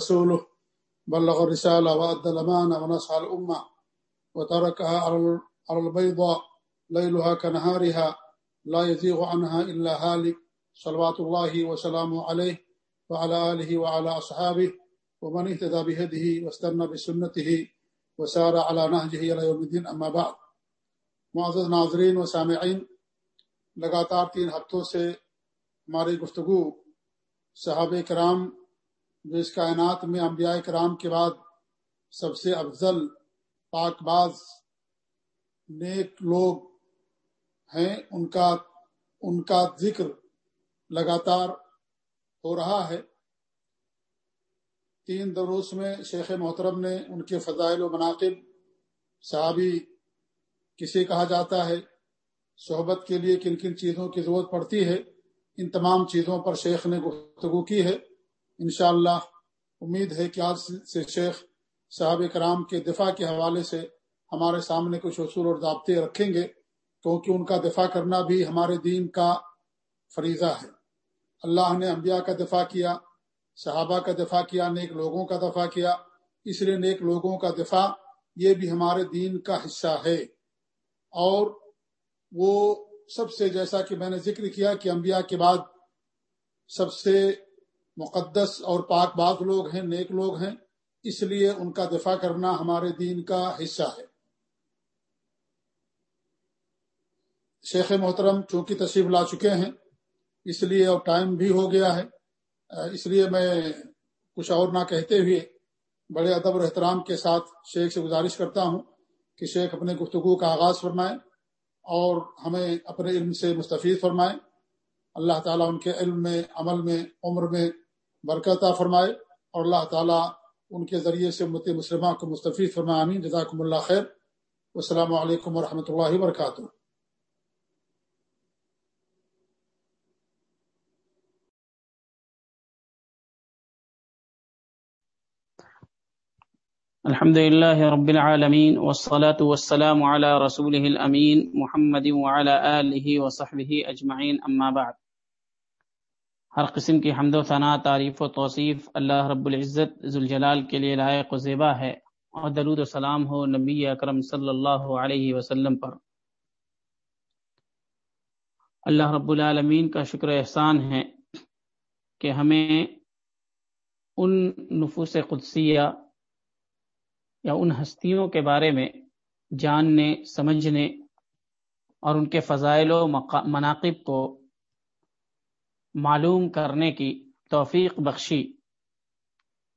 رسوله بلغ الرسالة وأدى الأمانة ونصح الأمة وتركها على البيضاء ليلها كنهارها لا يزيغ عنها إلا هالك صلوات الله وسلامه عليه وعلى آله وعلى أصحابه ومن اهتدى بهده واستنى بسنته وسار على نهجه إلى يوم الدين. أما بعد، معزز ناظرین و سامعین، لگاتار تین ہفتوں سے ہماری گفتگو صحابہ کرام جو اس کائنات میں انبیاء کرام کے بعد سب سے افضل پاک باز نیک لوگ ہیں، ان کا ان کا ذکر لگاتار ہو رہا ہے۔ تین دروس میں شیخ محترم نے ان کے فضائل و مناقب، صحابی کسے کہا جاتا ہے، صحبت کے لیے کن کن چیزوں کی ضرورت پڑتی ہے، ان تمام چیزوں پر شیخ نے گفتگو کی ہے۔ انشاءاللہ اللہ امید ہے کہ آج سے شیخ صاحب کرام کے دفاع کے حوالے سے ہمارے سامنے کچھ اصول اور ضابطے رکھیں گے، کیونکہ ان کا دفاع کرنا بھی ہمارے دین کا فریضہ ہے۔ اللہ نے انبیاء کا دفاع کیا، صحابہ کا دفاع کیا، نیک لوگوں کا دفاع کیا، اس لیے نیک لوگوں کا دفاع یہ بھی ہمارے دین کا حصہ ہے۔ اور وہ سب سے جیسا کہ میں نے ذکر کیا کہ انبیاء کے بعد سب سے مقدس اور پاک باز لوگ ہیں، نیک لوگ ہیں، اس لیے ان کا دفاع کرنا ہمارے دین کا حصہ ہے۔ شیخ محترم، چونکہ تشریف لا چکے ہیں، اس لیے اب ٹائم بھی ہو گیا ہے۔ اس لیے میں کچھ اور نہ کہتے ہوئے بڑے ادب اور احترام کے ساتھ شیخ سے گزارش کرتا ہوں کہ شیخ اپنے گفتگو کا آغاز فرمائیں اور ہمیں اپنے علم سے مستفید فرمائیں اللہ تعالیٰ ان کے علم میں، عمل میں، عمر میں برکت فرمائے اور اللہ تعالیٰ ان کے ذریعے سے امت مسلمہ کو مستفید فرمائے امین جزاکم اللہ خیر. السلام علیکم ورحمۃ اللہ وبرکاتہ. الحمد لله رب العالمين والصلاة والسلام على رسوله الأمين محمد وعلى آله وصحبه أجمعين أما بعد. ہر قسم کی حمد و ثناء، تعریف و توصیف اللہ رب العزت ذوالجلال کے لیے لائق و زیبا ہے اور درود و سلام ہو نبی اکرم صلی اللہ علیہ وسلم پر۔ اللہ رب العالمین کا شکر احسان ہے کہ ہمیں ان نفوس قدسیہ یا ان ہستیوں کے بارے میں جاننے، سمجھنے اور ان کے فضائل و مناقب کو معلوم کرنے کی توفیق بخشی۔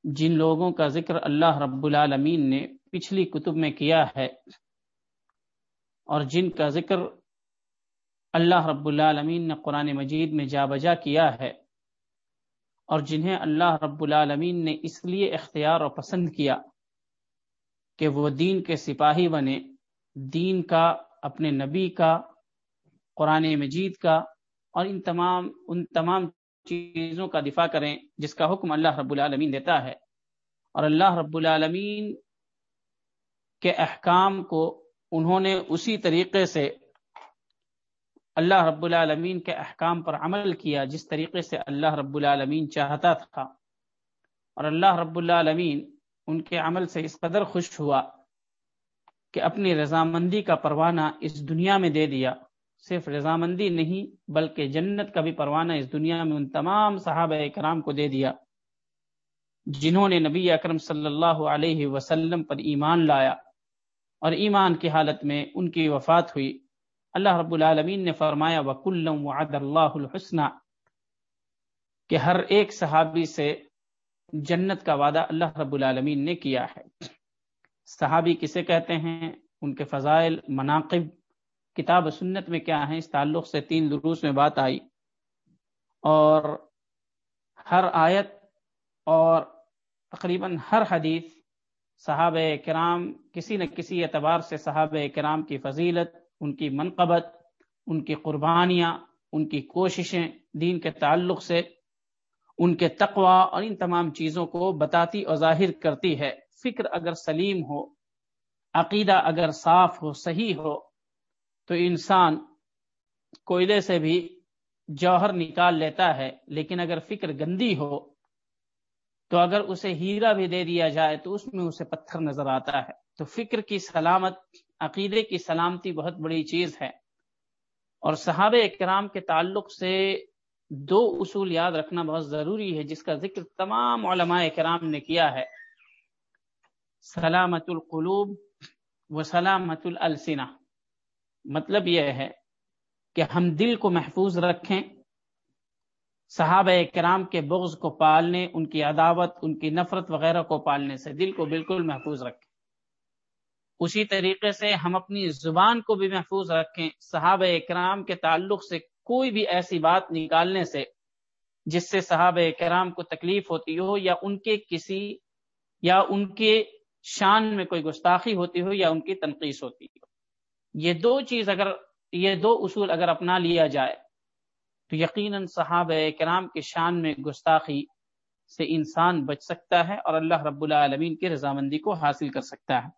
جن لوگوں کا ذکر اللہ رب العالمین نے پچھلی کتب میں کیا ہے اور جن کا ذکر اللہ رب العالمین نے قرآن مجید میں جا بجا کیا ہے اور جنہیں اللہ رب العالمین نے اس لیے اختیار اور پسند کیا کہ وہ دین کے سپاہی بنے، دین کا، اپنے نبی کا، قرآن مجید کا اور ان تمام ان تمام چیزوں کا دفاع کریں جس کا حکم اللہ رب العالمین دیتا ہے۔ اور اللہ رب العالمین کے احکام کو انہوں نے اسی طریقے سے اللہ رب العالمین کے احکام پر عمل کیا جس طریقے سے اللہ رب العالمین چاہتا تھا۔ اور اللہ رب العالمین ان کے عمل سے اس قدر خوش ہوا کہ اپنی رضامندی کا پروانہ اس دنیا میں دے دیا۔ صرف رضامندی نہیں، بلکہ جنت کا بھی پروانہ اس دنیا میں ان تمام صحابہ کرام کو دے دیا، جنہوں نے نبی اکرم صلی اللہ علیہ وسلم پر ایمان لایا اور ایمان کی حالت میں ان کی وفات ہوئی۔ اللہ رب العالمین نے فرمایا وکلم وعد اللہ الحسنہ کہ ہر ایک صحابی سے جنت کا وعدہ اللہ رب العالمین نے کیا ہے۔ صحابی کسے کہتے ہیں؟ ان کے فضائل، مناقب۔ کتاب و سنت میں کیا ہیں؟ اس تعلق سے تین دروس میں بات آئی۔ اور ہر آیت اور تقریباً ہر حدیث صحابہ کرام کسی نہ کسی اعتبار سے صحابہ کرام کی فضیلت، ان کی منقبت، ان کی قربانیاں، ان کی کوششیں دین کے تعلق سے، ان کے تقوا اور ان تمام چیزوں کو بتاتی اور ظاہر کرتی ہے۔ فکر اگر سلیم ہو، عقیدہ اگر صاف ہو، صحیح ہو تو انسان کوئلے سے بھی جوہر نکال لیتا ہے، لیکن اگر فکر گندی ہو، تو اگر اسے ہیرا بھی دے دیا جائے، تو اس میں اسے پتھر نظر آتا ہے۔ تو فکر کی سلامت، عقیدے کی سلامتی بہت بڑی چیز ہے۔ اور صحابہ اکرام کے تعلق سے دو اصول یاد رکھنا بہت ضروری ہے، جس کا ذکر تمام علماء کرام نے کیا ہے۔ سلامت القلوب و سلامت السنہ مطلب یہ ہے کہ ہم دل کو محفوظ رکھیں، صحابہ کرام کے بغض کو پالنے، ان کی عداوت، ان کی نفرت وغیرہ کو پالنے سے دل کو بالکل محفوظ رکھیں۔ اسی طریقے سے ہم اپنی زبان کو بھی محفوظ رکھیں۔ صحابہ کرام کے تعلق سے کوئی بھی ایسی بات نکالنے سے، جس سے صحابہ کرام کو تکلیف ہوتی ہو، یا ان کے کسی، یا ان کے شان میں کوئی گستاخی ہوتی ہو، یا ان کی تنقید ہوتی ہو۔ یہ دو چیز اگر یہ دو اصول اگر اپنا لیا جائے، تو یقیناً صحابہ کرام کے شان میں گستاخی سے انسان بچ سکتا ہے اور اللہ رب العالمین کی رضامندی کو حاصل کر سکتا ہے۔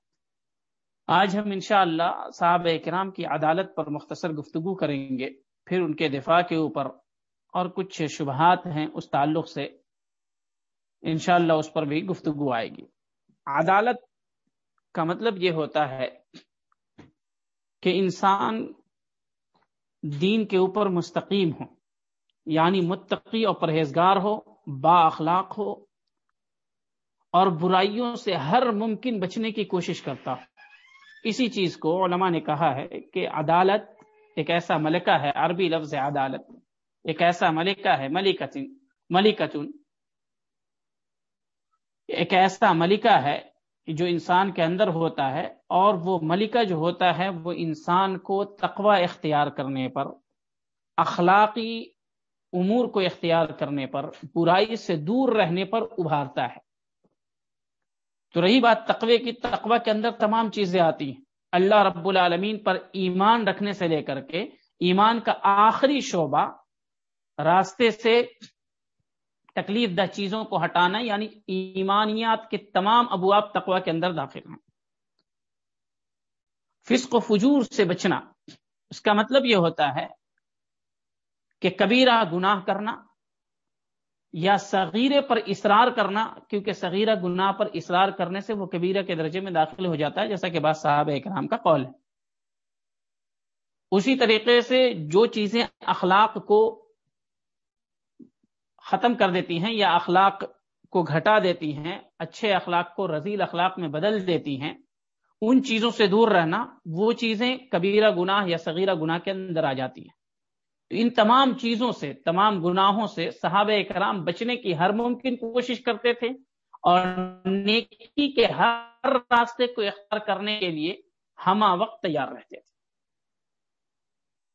آج ہم انشاءاللہ اللہ صحابہ کرام کی عدالت پر مختصر گفتگو کریں گے، پھر ان کے دفاع کے اوپر اور کچھ شبہات ہیں اس تعلق سے انشاءاللہ اس پر بھی گفتگو آئے گی۔ عدالت کا مطلب یہ ہوتا ہے کہ انسان دین کے اوپر مستقیم ہو یعنی متقی اور پرہیزگار ہو، با اخلاق ہو، اور برائیوں سے ہر ممکن بچنے کی کوشش کرتا ہو۔ اسی چیز کو علماء نے کہا ہے کہ عدالت ایک ایسا ملکہ ہے، عربی لفظ عدالت۔ ایک ایسا ملکہ ہے، ملکتن ملکتن۔ ایک ایسا ملکہ ہے جو انسان کے اندر ہوتا ہے اور وہ ملکہ جو ہوتا ہے وہ انسان کو تقوی اختیار کرنے پر، اخلاقی امور کو اختیار کرنے پر، برائی سے دور رہنے پر ابھارتا ہے۔ تو رہی بات تقوی کی، تقوی کے اندر تمام چیزیں آتی ہیں۔ اللہ رب العالمین پر ایمان رکھنے سے لے کر کے، ایمان کا آخری شعبہ راستے سے تکلیف دہ چیزوں کو ہٹانا یعنی ایمانیات کے تمام ابواب تقوا کے اندر داخل ہیں فسق و فجور سے بچنا، اس کا مطلب یہ ہوتا ہے کہ کبیرہ گناہ کرنا یا صغیرے پر اصرار کرنا، کیونکہ صغیرہ گناہ پر اصرار کرنے سے وہ کبیرہ کے درجے میں داخل ہو جاتا ہے، جیسا کہ بعض صاحب اکرام کا قول ہے۔ اسی طریقے سے جو چیزیں اخلاق کو ختم کر دیتی ہیں یا اخلاق کو گھٹا دیتی ہیں، اچھے اخلاق کو رضیل اخلاق میں بدل دیتی ہیں، ان چیزوں سے دور رہنا وہ چیزیں کبیرہ گناہ یا صغیرہ گناہ کے اندر آ جاتی ہیں۔ تو ان تمام چیزوں سے، تمام گناہوں سے صحابہ کرام بچنے کی ہر ممکن کوشش کرتے تھے اور نیکی کے ہر راستے کو اختیار کرنے کے لیے ہما وقت تیار رہتے تھے۔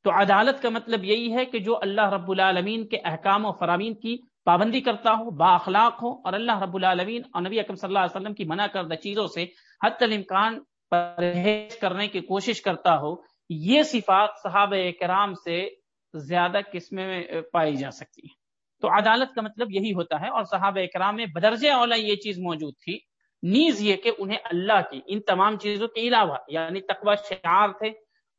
تو عدالت کا مطلب یہی ہے کہ جو اللہ رب العالمین کے احکام و فرامین کی پابندی کرتا ہو، با اخلاق ہو، اور اللہ رب العالمین اور نبی اکرم صلی اللہ علیہ وسلم کی منع کردہ چیزوں سے حت الامکان پرہیز کرنے کی کوشش کرتا ہو، یہ صفات صحابہ کرام سے زیادہ قسمیں میں پائی جا سکتی ہیں۔ تو عدالت کا مطلب یہی ہوتا ہے اور صحابہ کرام میں بدرج اولا یہ چیز موجود تھی۔ نیز یہ کہ انہیں اللہ کی ان تمام چیزوں کے علاوہ یعنی تقوی شعار تھے،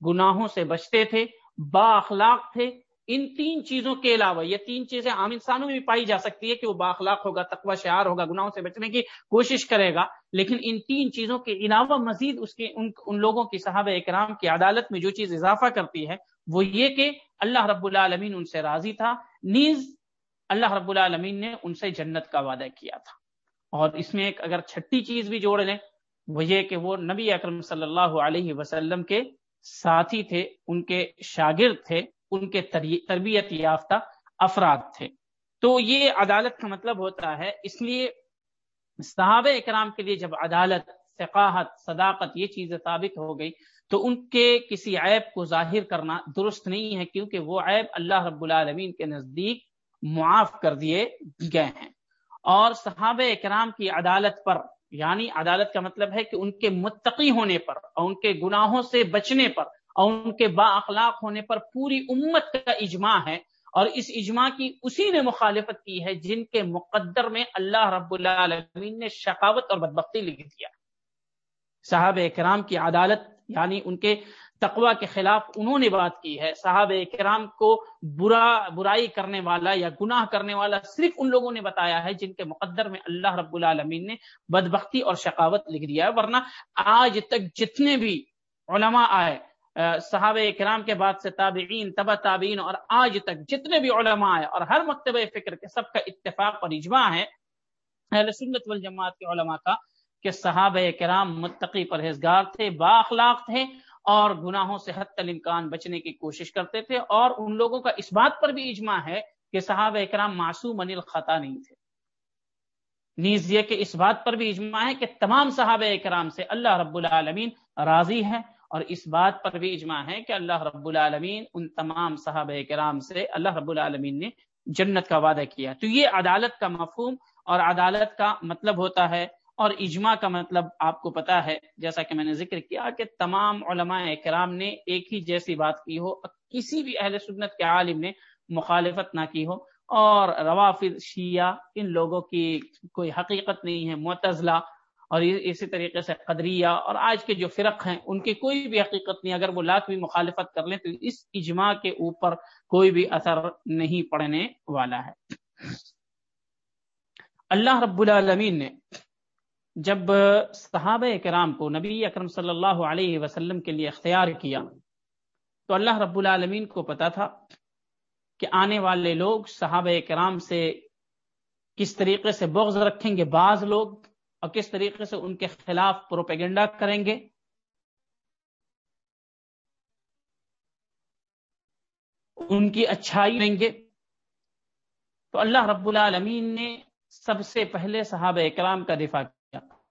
گناہوں سے بچتے تھے با اخلاق تھے، ان تین چیزوں کے علاوہ، یہ تین چیزیں عام انسانوں میں بھی پائی جا سکتی ہے کہ وہ با اخلاق ہوگا، تقوی، شعار ہوگا، گناہوں سے بچنے کی کوشش کرے گا، لیکن ان تین چیزوں کے علاوہ مزید اس کے، ان ان لوگوں کی صحابہ اکرام کی عدالت میں جو چیز اضافہ کرتی ہے، وہ یہ کہ اللہ رب العالمین ان سے راضی تھا، نیز اللہ رب العالمین نے ان سے جنت کا وعدہ کیا تھا۔ اور اس میں ایک اگر چھٹی چیز بھی جوڑ لیں، وہ یہ کہ وہ نبی اکرم صلی اللہ علیہ وسلم کے ساتھی تھے، ان کے شاگرد تھے، ان کے تربیت یافتہ افراد تھے۔ تو یہ عدالت کا مطلب ہوتا ہے، اس لیے صحابہ اکرام کے لیے جب عدالت ثقاحت صداقت یہ چیزیں ثابت ہو گئی، تو ان کے کسی عیب کو ظاہر کرنا درست نہیں ہے، کیونکہ وہ عیب اللہ رب العالمین کے نزدیک معاف کر دیے گئے ہیں۔ اور صحابہ اکرام کی عدالت پر یعنی عدالت کا مطلب ہے کہ ان کے متقی ہونے پر اور ان کے گناہوں سے بچنے پر اور ان کے با اخلاق ہونے پر پوری امت کا اجماع ہے اور اس اجماع کی اسی نے مخالفت کی ہے جن کے مقدر میں اللہ رب العالمین نے شقاوت اور بدبختی لکھ دیا صاحب اکرام کی عدالت یعنی ان کے تقوا کے خلاف انہوں نے بات کی ہے۔ صحابہ کرام کو برا، برائی کرنے والا یا گناہ کرنے والا صرف ان لوگوں نے بتایا ہے جن کے مقدر میں اللہ رب العالمین نے بدبختی اور شقاوت لکھ دیا ہے۔ ورنہ آج تک جتنے بھی علماء آئے صحابہ کرام کے بعد سے تابعین تبا تابعین اور آج تک جتنے بھی علماء آئے اور ہر مکتبہ فکر کے سب کا اتفاق اور اجماع ہے، اہل سنت والجماعت کے علماء کا کہ صحابہ کرام متقی پرہیزگار تھے، با اخلاق تھے اور گناہوں سے حد تل امکان بچنے کی کوشش کرتے تھے اور ان لوگوں کا اس بات پر بھی اجماع ہے کہ صحابہ اکرام معصوم انل خطا نہیں تھے۔ نیز یہ کہ اس بات پر بھی اجماع ہے کہ تمام صحابہ اکرام سے اللہ رب العالمین راضی ہے اور اس بات پر بھی اجماع ہے کہ اللہ رب العالمین ان تمام صحابہ کرام سے اللہ رب العالمین نے جنت کا وعدہ کیا۔ تو یہ عدالت کا مفہوم اور عدالت کا مطلب ہوتا ہے اور اجماع کا مطلب آپ کو پتا ہے، جیسا کہ میں نے ذکر کیا کہ تمام علماء کرام نے ایک ہی جیسی بات کی ہو، کسی بھی اہل سنت کے عالم نے مخالفت نہ کی ہو۔ اور روافظ شیعہ، ان لوگوں کی کوئی حقیقت نہیں ہے، معتزلہ اور اسی طریقے سے قدریہ اور آج کے جو فرق ہیں، ان کی کوئی بھی حقیقت نہیں۔ اگر وہ لاکھ بھی مخالفت کر لیں تو اس اجماع کے اوپر کوئی بھی اثر نہیں پڑنے والا ہے۔ اللہ رب العالمین نے جب صحابہ کرام کو نبی اکرم صلی اللہ علیہ وسلم کے لیے اختیار کیا، تو اللہ رب العالمین کو پتا تھا کہ آنے والے لوگ صحابہ کرام سے کس طریقے سے بغض رکھیں گے بعض لوگ اور کس طریقے سے ان کے خلاف پروپیگنڈا کریں گے۔ ان کی اچھائی دیں گے۔ تو اللہ رب العالمین نے سب سے پہلے صحابہ اکرام کا دفاع کیا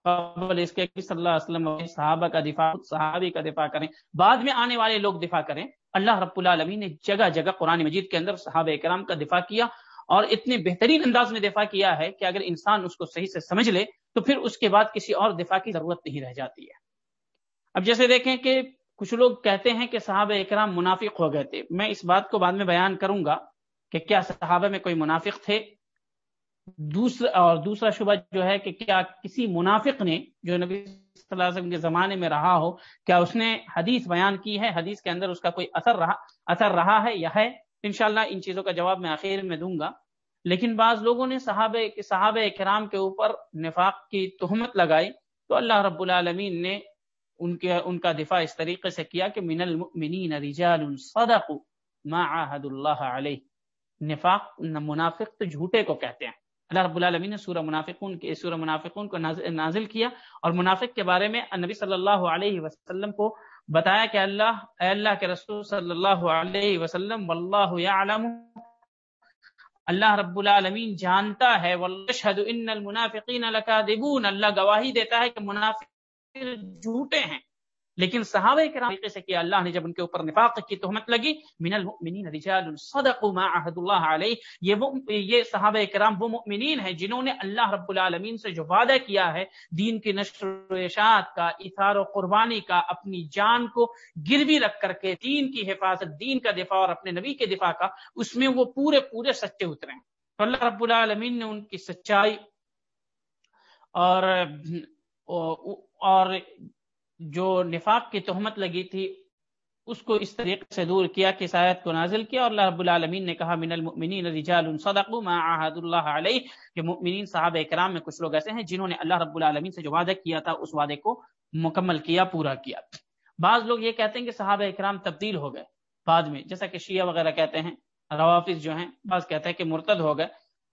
قبل اس کے صلی اللہ علیہ وسلم صحابہ کا دفاع صحابی کا دفاع کریں۔ بعد میں آنے والے لوگ دفاع کریں۔ اللہ رب العالمین نے جگہ جگہ قرآن مجید کے اندر صحابہ اکرام کا دفاع کیا اور اتنے بہترین انداز میں دفاع کیا ہے کہ اگر انسان اس کو صحیح سے سمجھ لے تو پھر اس کے بعد کسی اور دفاع کی ضرورت نہیں رہ جاتی ہے۔ اب جیسے دیکھیں کہ کچھ لوگ کہتے ہیں کہ صحابہ اکرام منافق ہو گئے تھے۔ میں اس بات کو بعد میں بیان کروں گا کہ کیا صحابہ میں کوئی منافق تھے۔ دوسرا اور دوسرا شبہ جو ہے کہ کیا کسی منافق نے جو نبی صلی اللہ علیہ وسلم کے زمانے میں رہا ہو، کیا اس نے حدیث بیان کی ہے؟ حدیث کے اندر اس کا کوئی اثر رہا اثر رہا ہے یا ہے؟ انشاءاللہ ان چیزوں کا جواب میں آخر میں دوں گا۔ لیکن بعض لوگوں نے صحابہ صحابہ کرام کے اوپر نفاق کی تہمت لگائی تو اللہ رب العالمین نے ان کے ان کا دفاع اس طریقے سے کیا کہ من المؤمنین رجال صدقوا ما عاهد اللہ علیہ نفاق منافق تو جھوٹے کو کہتے ہیں۔ اللہ رب العالمین نے سورہ منافقون کے سورہ منافقون کو نازل کیا اور منافق کے بارے میں نبی صلی اللہ علیہ وسلم کو بتایا کہ اللہ اے اللہ کے رسول صلی اللہ علیہ وسلم، واللہ یعلم. اللہ رب العالمین جانتا ہے ان المنافقین لکاذبون. اللہ گواہی دیتا ہے کہ منافق جھوٹے ہیں۔ لیکن صحابہ کرام طریقے سے کیا اللہ نے جب ان کے اوپر نفاق کی تہمت لگی، من المؤمنین رجال صدقوا ما عهد اللہ علیہ، یہ وہ، یہ صحابہ کرام وہ مؤمنین ہیں جنہوں نے اللہ رب العالمین سے جو وعدہ کیا ہے، دین کی نشر و اشاعت کا اثار و قربانی کا، اپنی جان کو گروی رکھ کر کے دین کی حفاظت، دین کا دفاع اور اپنے نبی کے دفاع کا، اس میں وہ پورے پورے سچے اترے ہیں۔ تو اللہ رب العالمین نے ان کی سچائی اور اور جو نفاق کی تہمت لگی تھی، اس کو اس طریقے سے دور کیا کہ آیت کو نازل کیا اور اللہ رب العالمین نے کہا، من المؤمنین رجال صدقوا ما عاهد اللہ علیہ۔ کہ مؤمنین صحابہ اکرام میں کچھ لوگ ایسے ہیں جنہوں نے اللہ رب العالمین سے جو وعدہ کیا تھا، اس وعدے کو مکمل کیا، پورا کیا۔ بعض لوگ یہ کہتے ہیں کہ صحابہ اکرام تبدیل ہو گئے بعد میں، جیسا کہ شیعہ وغیرہ کہتے ہیں، روافظ جو ہیں، بعض کہتے ہیں کہ مرتد ہو گئے۔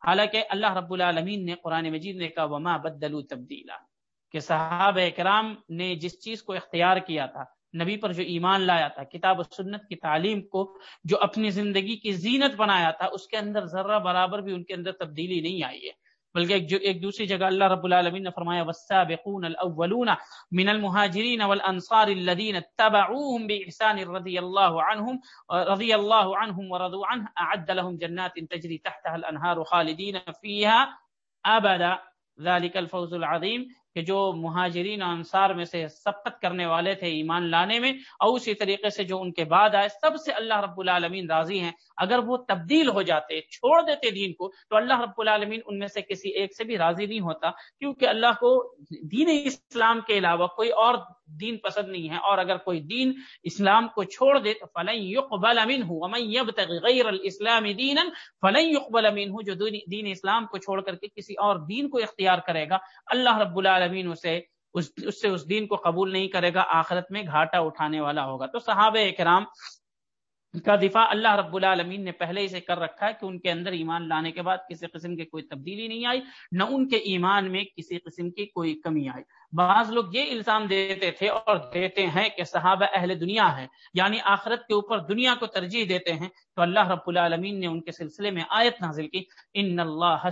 حالانکہ اللہ رب العالمین نے قرآن مجید نے کہا، وما بدلوا تبدیلا کہ صحابہ اکرام نے جس چیز کو اختیار کیا تھا نبی پر جو ایمان لایا تھا کتاب و سنت کی تعلیم کو جو اپنی زندگی کی زینت بنایا تھا اس کے اندر ذرہ برابر بھی ان کے اندر تبدیلی نہیں آئی ہے۔ بلکہ ایک, جو ایک دوسری جگہ اللہ رب العالمین نے فرمایا والسابقون الاولون من المهاجرین والانصار الذين اتبعوهم باحسان رضی اللہ عنهم رضی اللہ عنهم ورضوا عنه اعد لهم جنات تجري تحتها الانهار خالدین فيها ابدا ذلك الفوز العظیم کہ جو مہاجرین انصار میں سے سبقت کرنے والے تھے ایمان لانے میں، اور اسی طریقے سے جو ان کے بعد آئے، سب سے اللہ رب العالمین راضی ہیں۔ اگر وہ تبدیل ہو جاتے، چھوڑ دیتے دین کو، تو اللہ رب العالمین ان میں سے کسی ایک سے بھی راضی نہیں ہوتا۔ کیونکہ اللہ کو دین اسلام کے علاوہ کوئی اور دین پسند نہیں ہے اور اگر کوئی دین اسلام کو چھوڑ دے تو فلن يقبل منه ومن يبتغي غير الاسلام دينا فلن يقبل منه جو دین اسلام کو چھوڑ کر کے کسی اور دین کو اختیار کرے گا اللہ رب العالمین اسے اس سے اس دین کو قبول نہیں کرے گا، آخرت میں گھاٹا اٹھانے والا ہوگا۔ تو صحابہ کرام کا دفاع اللہ رب العالمین نے پہلے ہی سے کر رکھا ہے کہ ان کے اندر ایمان لانے کے بعد کسی قسم کی کوئی تبدیلی نہیں آئی، نہ ان کے ایمان میں کسی قسم کی کوئی کمی آئی۔ بعض لوگ یہ الزام دیتے تھے اور دیتے ہیں کہ صحابہ اہل دنیا ہے یعنی آخرت کے اوپر دنیا کو ترجیح دیتے ہیں۔ تو اللہ رب العالمین نے ان کے سلسلے میں آیت نازل کی، ان اللہ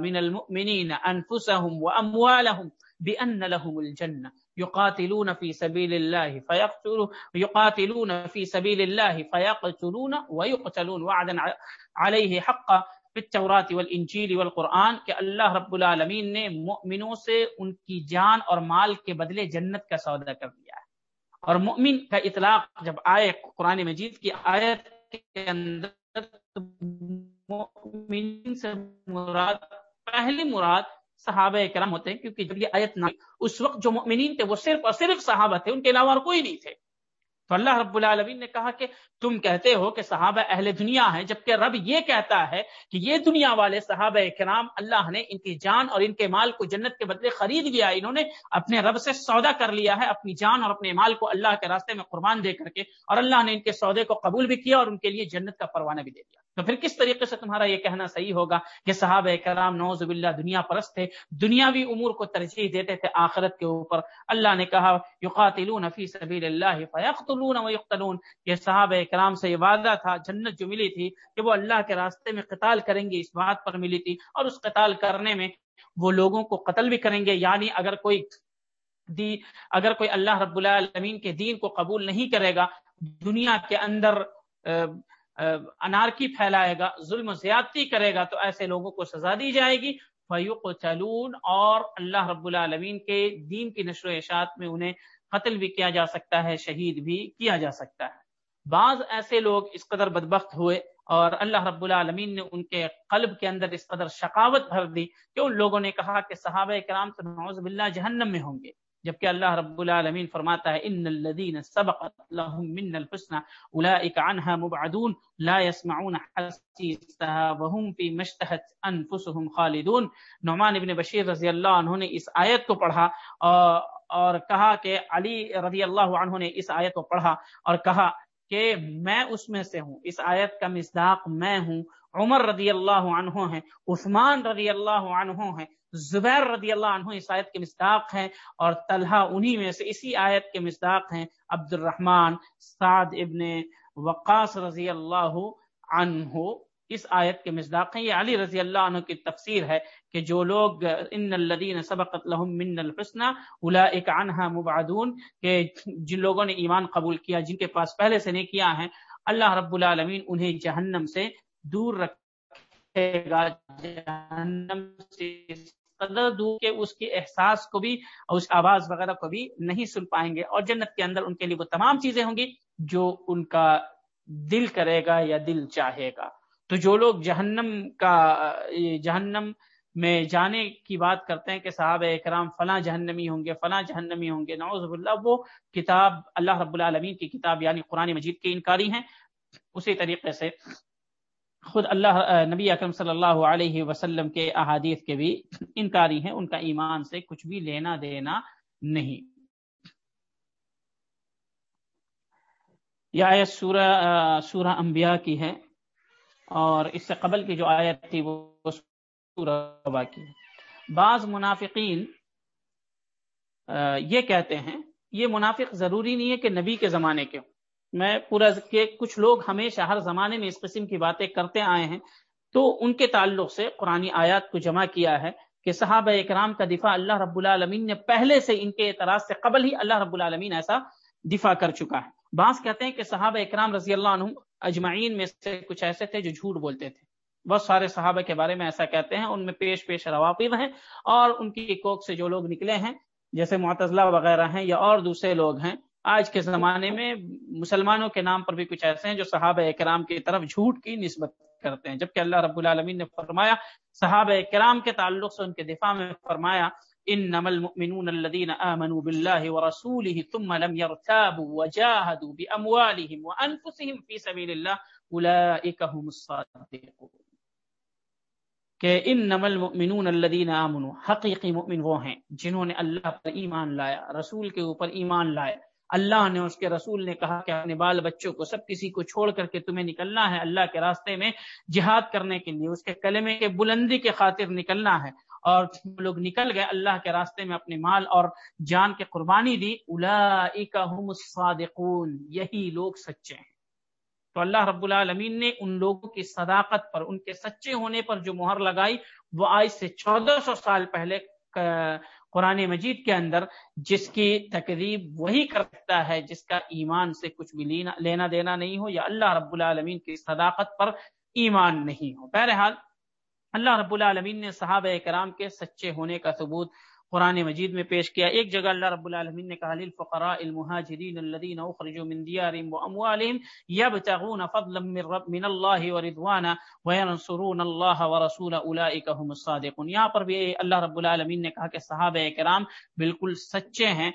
من المؤمنین انفسهم واموالهم بان لهم الجنہ يقاتلون في سبيل الله فيقتلون يقاتلون في سبيل الله فيقتلون ويقتلون. وعدا عليه حقا في التوراة والانجیل والقرآن کہ اللہ رب العالمین نے مؤمنوں سے ان کی جان اور مال کے بدلے جنت کا سودا کر دیا ہے۔ اور مؤمن کا اطلاق جب آئے قرآن مجید کی آیت کے اندر مؤمن سے مراد پہلی مراد صحابہ کرام ہوتے ہیں، کیونکہ جب یہ آیت نہ اس وقت جو مؤمنین تھے، وہ صرف اور صرف صحابہ تھے، ان کے علاوہ اور کوئی نہیں تھے۔ تو اللہ رب العالمین نے کہا کہ تم کہتے ہو کہ صحابہ اہل دنیا ہیں، جبکہ رب یہ کہتا ہے کہ یہ دنیا والے صحابہ کرام اللہ نے ان کی جان اور ان کے مال کو جنت کے بدلے خرید لیا، انہوں نے اپنے رب سے سودا کر لیا ہے، اپنی جان اور اپنے مال کو اللہ کے راستے میں قربان دے کر کے، اور اللہ نے ان کے سودے کو قبول بھی کیا اور ان کے لیے جنت کا پروانہ بھی دے دیا۔ تو پھر کس طریقے سے تمہارا یہ کہنا صحیح ہوگا کہ صحابہ کرام نوز باللہ دنیا پرست تھے، دنیاوی امور کو ترجیح دیتے تھے، آخرت کے اوپر اللہ نے کہا، یقاتلون فی سبیل اللہ فیقتلون ویقتلون۔ یہ صحابہ کرام سے یہ وعدہ تھا، جنت جو ملی تھی کہ وہ اللہ کے راستے میں قتال کریں گے، اس بات پر ملی تھی۔ اور اس قتال کرنے میں وہ لوگوں کو قتل بھی کریں گے یعنی اگر کوئی دی، اگر کوئی اللہ رب العالمین کے دین کو قبول نہیں کرے گا، دنیا کے اندر انارکی پھیلائے گا، ظلم و زیادتی کرے گا، تو ایسے لوگوں کو سزا دی جائے گی۔ فیوق چلون اور اللہ رب العالمین کے دین کی نشر و اشاعت میں انہیں قتل بھی کیا جا سکتا ہے، شہید بھی کیا جا سکتا ہے۔ بعض ایسے لوگ اس قدر بدبخت ہوئے، اور اللہ رب العالمین نے ان کے قلب کے اندر اس قدر شقاوت بھر دی کہ ان لوگوں نے کہا کہ صحابہ کرام تو نعوذ باللہ جہنم میں ہوں گے۔ جبکہ اللہ رب العالمین فرماتا ہے ان الذين سبقت لهم من الحسنى اولئك عنها مبعدون لا يسمعون حسيسها وهم في مشتهت انفسهم خالدون۔ نعمان ابن بشیر رضی اللہ عنہ نے اس آیت کو پڑھا اور کہا کہ علی رضی اللہ عنہ نے اس آیت کو پڑھا اور کہا کہ میں اس میں سے ہوں، اس آیت کا مصداق میں ہوں۔ عمر رضی اللہ عنہ ہیں، عثمان رضی اللہ عنہ ہیں زبیر رضی اللہ عنہ اس آیت کے مصداق ہیں اور طلحہ انہی میں سے اسی آیت کے مصداق ہیں عبد الرحمن سعد ابن وقاص رضی اللہ عنہ۔ اس آیت کے مصداق ہیں۔ یہ علی رضی اللہ عنہ کی تفسیر ہے کہ جو لوگ ان الذين سبقت لهم من الحسنى اولئك عنها مبعدون، کہ جن لوگوں نے ایمان قبول کیا، جن کے پاس پہلے سے نہیں کیا ہے اللہ رب العالمین انہیں جہنم سے دور رکھے گا، جہنم سے قدر دور کہ اس کے احساس کو بھی اور اس آواز وغیرہ کو بھی نہیں سن پائیں گے اور جنت کے اندر ان کے لیے وہ تمام چیزیں ہوں گی جو ان کا دل کرے گا یا دل چاہے گا۔ تو جو لوگ جہنم کا جہنم میں جانے کی بات کرتے ہیں کہ صاحب اکرام فلاں جہنمی ہوں گے، فلاں جہنمی ہوں گے، نعوذ باللہ، وہ کتاب اللہ رب العالمین کی کتاب یعنی قرآن مجید کے انکاری ہیں۔ اسی طریقے سے خود اللہ نبی اکرم صلی اللہ علیہ وسلم کے احادیث کے بھی انکاری ہیں، ان کا ایمان سے کچھ بھی لینا دینا نہیں۔ یہ آیت سورہ سورہ انبیاء کی ہے اور اس سے قبل کی جو آیت تھی وہ سورہ کی بعض منافقین یہ کہتے ہیں، یہ منافق ضروری نہیں ہے کہ نبی کے زمانے کے میں پورا کہ کچھ لوگ ہمیشہ ہر زمانے میں اس قسم کی باتیں کرتے آئے ہیں تو ان کے تعلق سے قرآن آیات کو جمع کیا ہے کہ صحابہ اکرام کا دفاع اللہ رب العالمین نے پہلے سے ان کے اعتراض سے قبل ہی اللہ رب العالمین ایسا دفاع کر چکا ہے۔ بعض کہتے ہیں کہ صحابہ اکرام رضی اللہ عنہ اجمعین میں سے کچھ ایسے تھے جو جھوٹ بولتے تھے۔ بہت سارے صحابہ کے بارے میں ایسا کہتے ہیں، ان میں پیش پیش روافظ ہیں اور ان کی کوک سے جو لوگ نکلے ہیں، جیسے معتزلہ وغیرہ ہیں یا اور دوسرے لوگ ہیں آج کے زمانے میں مسلمانوں کے نام پر بھی کچھ ایسے ہیں جو صحابہ کرام کی طرف جھوٹ کی نسبت کرتے ہیں۔ جبکہ اللہ رب العالمین نے فرمایا، صحابہ کرام کے تعلق سے ان کے دفاع میں فرمایا، انما المؤمنون الذين آمنوا بالله ورسوله ثم لم يرتابوا وجاهدوا بأموالهم وأنفسهم في سبيل الله أولئك هم الصادقون۔ کہ ان نمل المؤمنون الذين امنوا حقیقی مؤمن وہ ہیں جنہوں نے اللہ پر ایمان لایا، رسول کے اوپر ایمان لایا۔ اللہ نے اس کے رسول نے کہا کہ اپنے بال بچوں کو سب کسی کو چھوڑ کر کے تمہیں نکلنا ہے، اللہ کے راستے میں جہاد کرنے کے لیے، اس کے کلمے کے بلندی کے خاطر نکلنا ہے۔ اور لوگ نکل گئے، اللہ کے راستے میں اپنے مال اور جان کے قربانی دی۔ هم الصادقون، یہی لوگ سچے ہیں۔ تو اللہ رب العالمین نے ان لوگوں کی صداقت پر، ان کے سچے ہونے پر جو مہر لگائی، وہ آج سے چودہ سو سال پہلے قرآن مجید کے اندر جس کی تقریب وہی کر سکتا ہے، جس کا ایمان سے کچھ بھی لینا دینا نہیں ہو یا اللہ رب العالمین کی صداقت پر ایمان نہیں ہو۔ بہرحال اللہ رب العالمین نے صحابہ کرام کے سچے ہونے کا ثبوت قرآن مجید میں پیش کیا۔ ایک جگہ اللہ رب العالمین نے کہا، للفقراء المهاجرین الذين اخرجوا من ديارهم واموالهم يبتغون فضلا من رب، من الله ورضوانا وينصرون الله ورسوله اولئك هم الصادقون۔ یہاں پر بھی اللہ رب العالمین نے کہا کہ صحابہ کرام بالکل سچے ہیں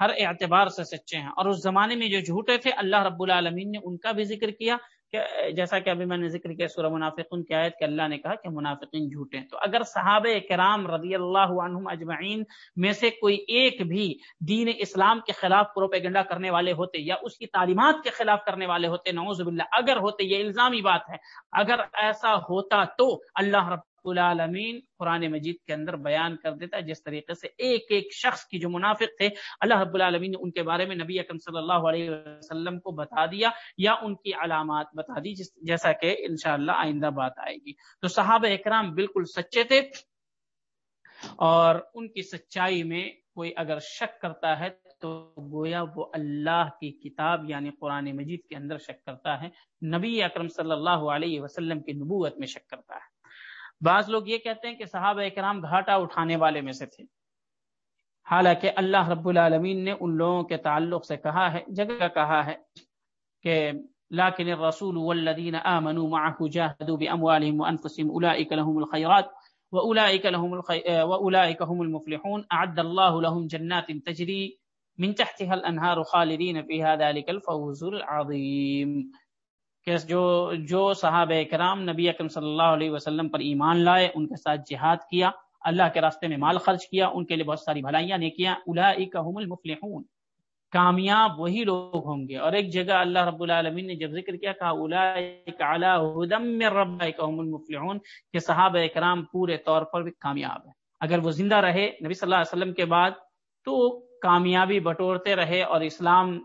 ہر اعتبار سے سچے ہیں۔ اور اس زمانے میں جو جھوٹے تھے، اللہ رب العالمین نے ان کا بھی ذکر کیا۔ کہ جیسا کہ ابھی میں نے ذکر کیا سورہ منافقن کی آیت کہ اللہ نے کہا کہ منافقین جھوٹے ہیں۔ تو اگر صحابہ کرام رضی اللہ عنہم اجمعین میں سے کوئی ایک بھی دین اسلام کے خلاف پروپیگنڈا کرنے والے ہوتے یا اس کی تعلیمات کے خلاف کرنے والے ہوتے، نعوذ باللہ، اگر ہوتے، یہ الزامی بات ہے، اگر ایسا ہوتا تو اللہ رب العالمین قرآن مجید کے اندر بیان کر دیتا ہے، جس طریقے سے ایک ایک شخص کی جو منافق تھے، اللہ رب العالمین نے ان کے بارے میں نبی اکرم صلی اللہ علیہ وسلم کو بتا دیا یا ان کی علامات بتا دی جیسا کہ انشاءاللہ آئندہ بات آئے گی۔ تو صحابہ اکرام بالکل سچے تھے اور ان کی سچائی میں کوئی اگر شک کرتا ہے تو گویا وہ اللہ کی کتاب یعنی قرآن مجید کے اندر شک کرتا ہے، نبی اکرم صلی اللہ علیہ وسلم کی نبوت میں شک کرتا ہے۔ بعض لوگ یہ کہتے ہیں کہ صحابہ اکرام گھاٹا اٹھانے والے میں سے تھے۔ حالانکہ اللہ رب العالمین نے ان لوگوں کے تعلق سے کہا ہے، جگہ کہا ہے کہ لیکن الرسول والذین آمنوا معه جاهدوا باموالهم وانفسهم اولئک لهم الخيرات واولئک لهم الخي... واولئک هم المفلحون۔ اعد الله لهم جنات تجري من تحتها الانهار خالدين فيها ذلك الفوز العظيم۔ کہ جو جو صحابہ کرام نبی اکرم صلی اللہ علیہ وسلم پر ایمان لائے، ان کے ساتھ جہاد کیا، اللہ کے راستے میں مال خرچ کیا، ان کے لیے بہت ساری بھلائیاں نے کیا هم المفلحون۔ کامیاب وہی لوگ ہوں گے۔ اور ایک جگہ اللہ رب العالمین نے جب ذکر کیا، کہا اولئک علی هدى من المفلحون، کہ صحابہ کرام پورے طور پر بھی کامیاب ہیں۔ اگر وہ زندہ رہے نبی صلی اللہ علیہ وسلم کے بعد، تو کامیابی بٹورتے رہے اور اسلام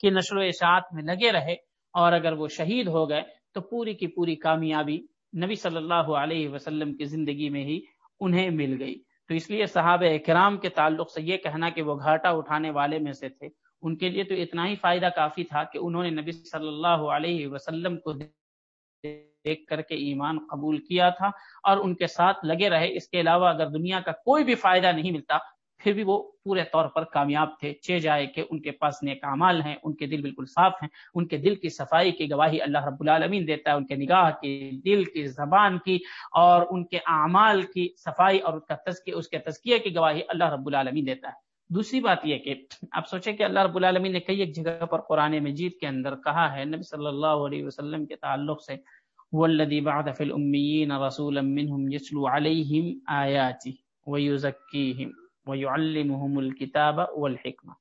کی نشر و اشاعت میں لگے رہے۔ اور اگر وہ شہید ہو گئے تو پوری کی پوری کامیابی نبی صلی اللہ علیہ وسلم کی زندگی میں ہی انہیں مل گئی۔ تو اس لیے صحابہ کرام کے تعلق سے یہ کہنا کہ وہ گھاٹا اٹھانے والے میں سے تھے، ان کے لیے تو اتنا ہی فائدہ کافی تھا کہ انہوں نے نبی صلی اللہ علیہ وسلم کو دیکھ کر کے ایمان قبول کیا تھا اور ان کے ساتھ لگے رہے۔ اس کے علاوہ اگر دنیا کا کوئی بھی فائدہ نہیں ملتا پھر بھی وہ پورے طور پر کامیاب تھے۔ چے جائے کہ ان کے پاس نیک اعمال ہیں، ان کے دل بالکل صاف ہیں، ان کے دل کی صفائی کی گواہی اللہ رب العالمین دیتا ہے، ان کے نگاہ کی، دل کی، زبان کی اور ان کے اعمال کی صفائی اور اس کا تزکیہ، اس کے تزکیہ کی گواہی اللہ رب العالمین دیتا ہے۔ دوسری بات یہ کہ آپ سوچیں کہ اللہ رب العالمین نے کئی ایک جگہ پر قرآن مجید کے اندر کہا ہے، نبی صلی اللہ علیہ وسلم کے تعلق سے، والذی بعد فی الامیین رسولا یسلو علیہم آیاتی ویزکیہم وَيُعَلِّمُهُمُ الْكِتَابَ وَالْحِكْمَةِ۔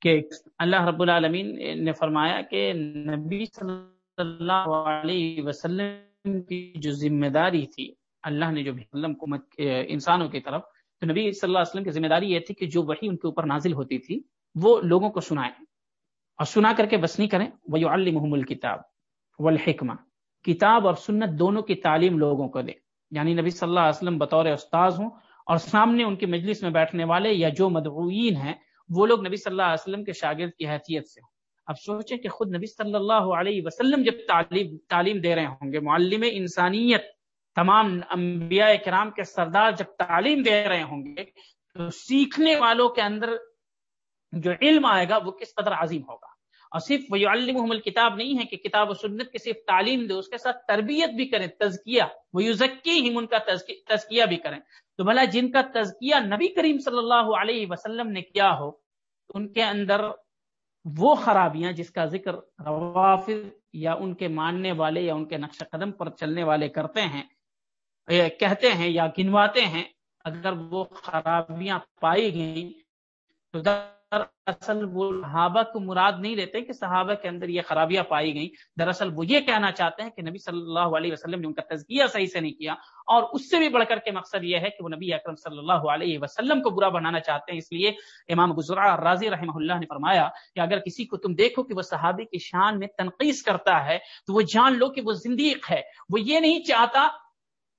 کہ اللہ رب العالمین نے فرمایا کہ نبی صلی اللہ علیہ وسلم کی جو ذمہ داری تھی، اللہ نے جو وسلم کو انسانوں کی طرف، تو نبی صلی اللہ علیہ وسلم کی ذمہ داری یہ تھی کہ جو وحی ان کے اوپر نازل ہوتی تھی، وہ لوگوں کو سنائیں۔ اور سنا کر کے بس نہیں کریں، وَيُعَلِّمُهُمُ الْكِتَابَ وَالْحِكْمَةِ۔ کتاب اور سنت دونوں کی تعلیم لوگوں کو دیں۔ یعنی نبی صلی اللہ علیہ وسلم بطور استاذ ہوں اور سامنے ان کی مجلس میں بیٹھنے والے یا جو مدعوین ہیں، وہ لوگ نبی صلی اللہ علیہ وسلم کے شاگرد کی حیثیت سے ہوں۔ اب سوچیں کہ خود نبی صلی اللہ علیہ وسلم جب تعلیم تعلیم دے رہے ہوں گے، معلم انسانیت، تمام انبیاء کرام کے سردار جب تعلیم دے رہے ہوں گے، تو سیکھنے والوں کے اندر جو علم آئے گا، وہ کس قدر عظیم ہوگا۔ اور صرف وہ کتاب نہیں ہے کہ کتاب و سنت کی صرف تعلیم دے، اس کے ساتھ تربیت بھی کریں، تزکیہ وہ یوزکی ہی ان کا تزکیہ بھی کریں۔ تو بھلا جن کا تزکیہ نبی کریم صلی اللہ علیہ وسلم نے کیا ہو، ان کے اندر وہ خرابیاں جس کا ذکر روافظ یا ان کے ماننے والے یا ان کے نقش قدم پر چلنے والے کرتے ہیں کہتے ہیں یا گنواتے ہیں، اگر وہ خرابیاں پائی گئیں تو دراصل وہ صحابہ کو مراد نہیں لیتے کہ صحابہ کے اندر یہ خرابیاں پائی گئیں۔ دراصل وہ یہ کہنا چاہتے ہیں کہ نبی صلی اللہ علیہ وسلم نے ان کا تزکیہ صحیح سے نہیں کیا اور اس سے بھی بڑھ کر کے مقصد یہ ہے کہ وہ نبی اکرم صلی اللہ علیہ وسلم کو برا بنانا چاہتے ہیں۔ اس لیے امام گزرا راضی رحمہ اللہ نے فرمایا کہ اگر کسی کو تم دیکھو کہ وہ صحابی کی شان میں تنقید کرتا ہے تو وہ جان لو کہ وہ زندیق ہے۔ وہ یہ نہیں چاہتا،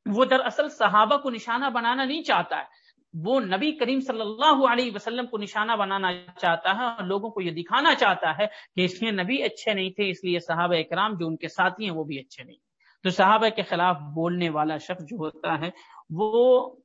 وہ دراصل صحابہ کو نشانہ بنانا نہیں چاہتا ہے۔ وہ نبی کریم صلی اللہ علیہ وسلم کو نشانہ بنانا چاہتا ہے اور لوگوں کو یہ دکھانا چاہتا ہے کہ اس لیے نبی اچھے نہیں تھے، اس لیے صحابہ اکرام جو ان کے ساتھی ہیں وہ بھی اچھے نہیں تو صحابہ کے خلاف بولنے والا شخص جو ہوتا ہے، وہ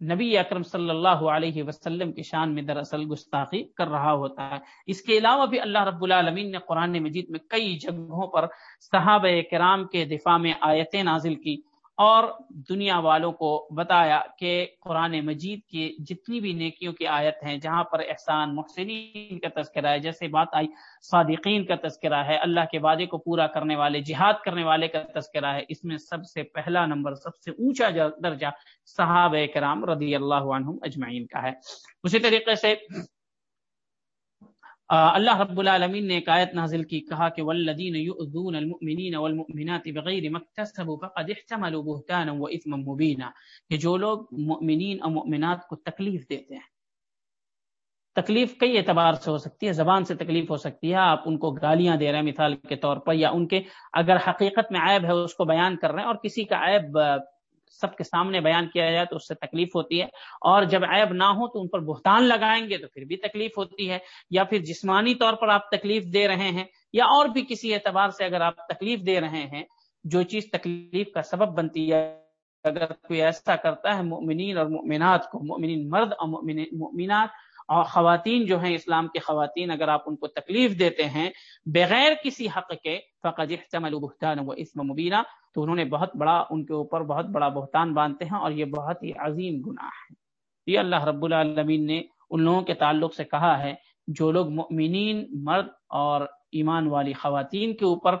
نبی اکرم صلی اللہ علیہ وسلم کی شان میں دراصل گستاخی کر رہا ہوتا ہے۔ اس کے علاوہ بھی اللہ رب العالمین نے قرآن مجید میں کئی جگہوں پر صحابہ کرام کے دفاع میں آیتیں نازل کی۔ اور دنیا والوں کو بتایا کہ قرآن مجید کی جتنی بھی نیکیوں کی آیت ہیں، جہاں پر احسان، محسنین کا تذکرہ ہے، جیسے بات آئی، صادقین کا تذکرہ ہے، اللہ کے وعدے کو پورا کرنے والے، جہاد کرنے والے کا تذکرہ ہے، اس میں سب سے پہلا نمبر، سب سے اونچا درجہ صحابہ کرام رضی اللہ عنہم اجمعین کا ہے۔ اسی طریقے سے اللہ رب العالمین نے ایک آیت نازل کی، کہا کہ والذین یؤذون المؤمنین والمؤمنات بغیر مکتسبوا فقد احتملوا بہتانا واثما مبینا کہ جو لوگ مؤمنین اور مؤمنات کو تکلیف دیتے ہیں، تکلیف کئی اعتبار سے ہو سکتی ہے، زبان سے تکلیف ہو سکتی ہے، آپ ان کو گالیاں دے رہے ہیں مثال کے طور پر، یا ان کے اگر حقیقت میں عیب ہے، اس کو بیان کر رہے ہیں اور کسی کا عیب سب کے سامنے بیان کیا جائے تو اس سے تکلیف ہوتی ہے۔ اور جب عیب نہ ہو تو ان پر بہتان لگائیں گے تو پھر بھی تکلیف ہوتی ہے۔ یا پھر جسمانی طور پر آپ تکلیف دے رہے ہیں یا اور بھی کسی اعتبار سے اگر آپ تکلیف دے رہے ہیں، جو چیز تکلیف کا سبب بنتی ہے، اگر کوئی ایسا کرتا ہے، مؤمنین اور مؤمنات کو، مؤمنین مرد اور مؤمنات اور خواتین جو ہیں اسلام کے خواتین اگر آپ ان کو تکلیف دیتے ہیں بغیر کسی حق کے فقط بہتان و اسم مبینہ تو انہوں نے بہت بڑا ان کے اوپر بہت بڑا بہتان باندھتے ہیں اور یہ بہت ہی عظیم گناہ ہے۔ یہ اللہ رب العالمین نے ان لوگوں کے تعلق سے کہا ہے جو لوگ مؤمنین، مرد اور ایمان والی خواتین کے اوپر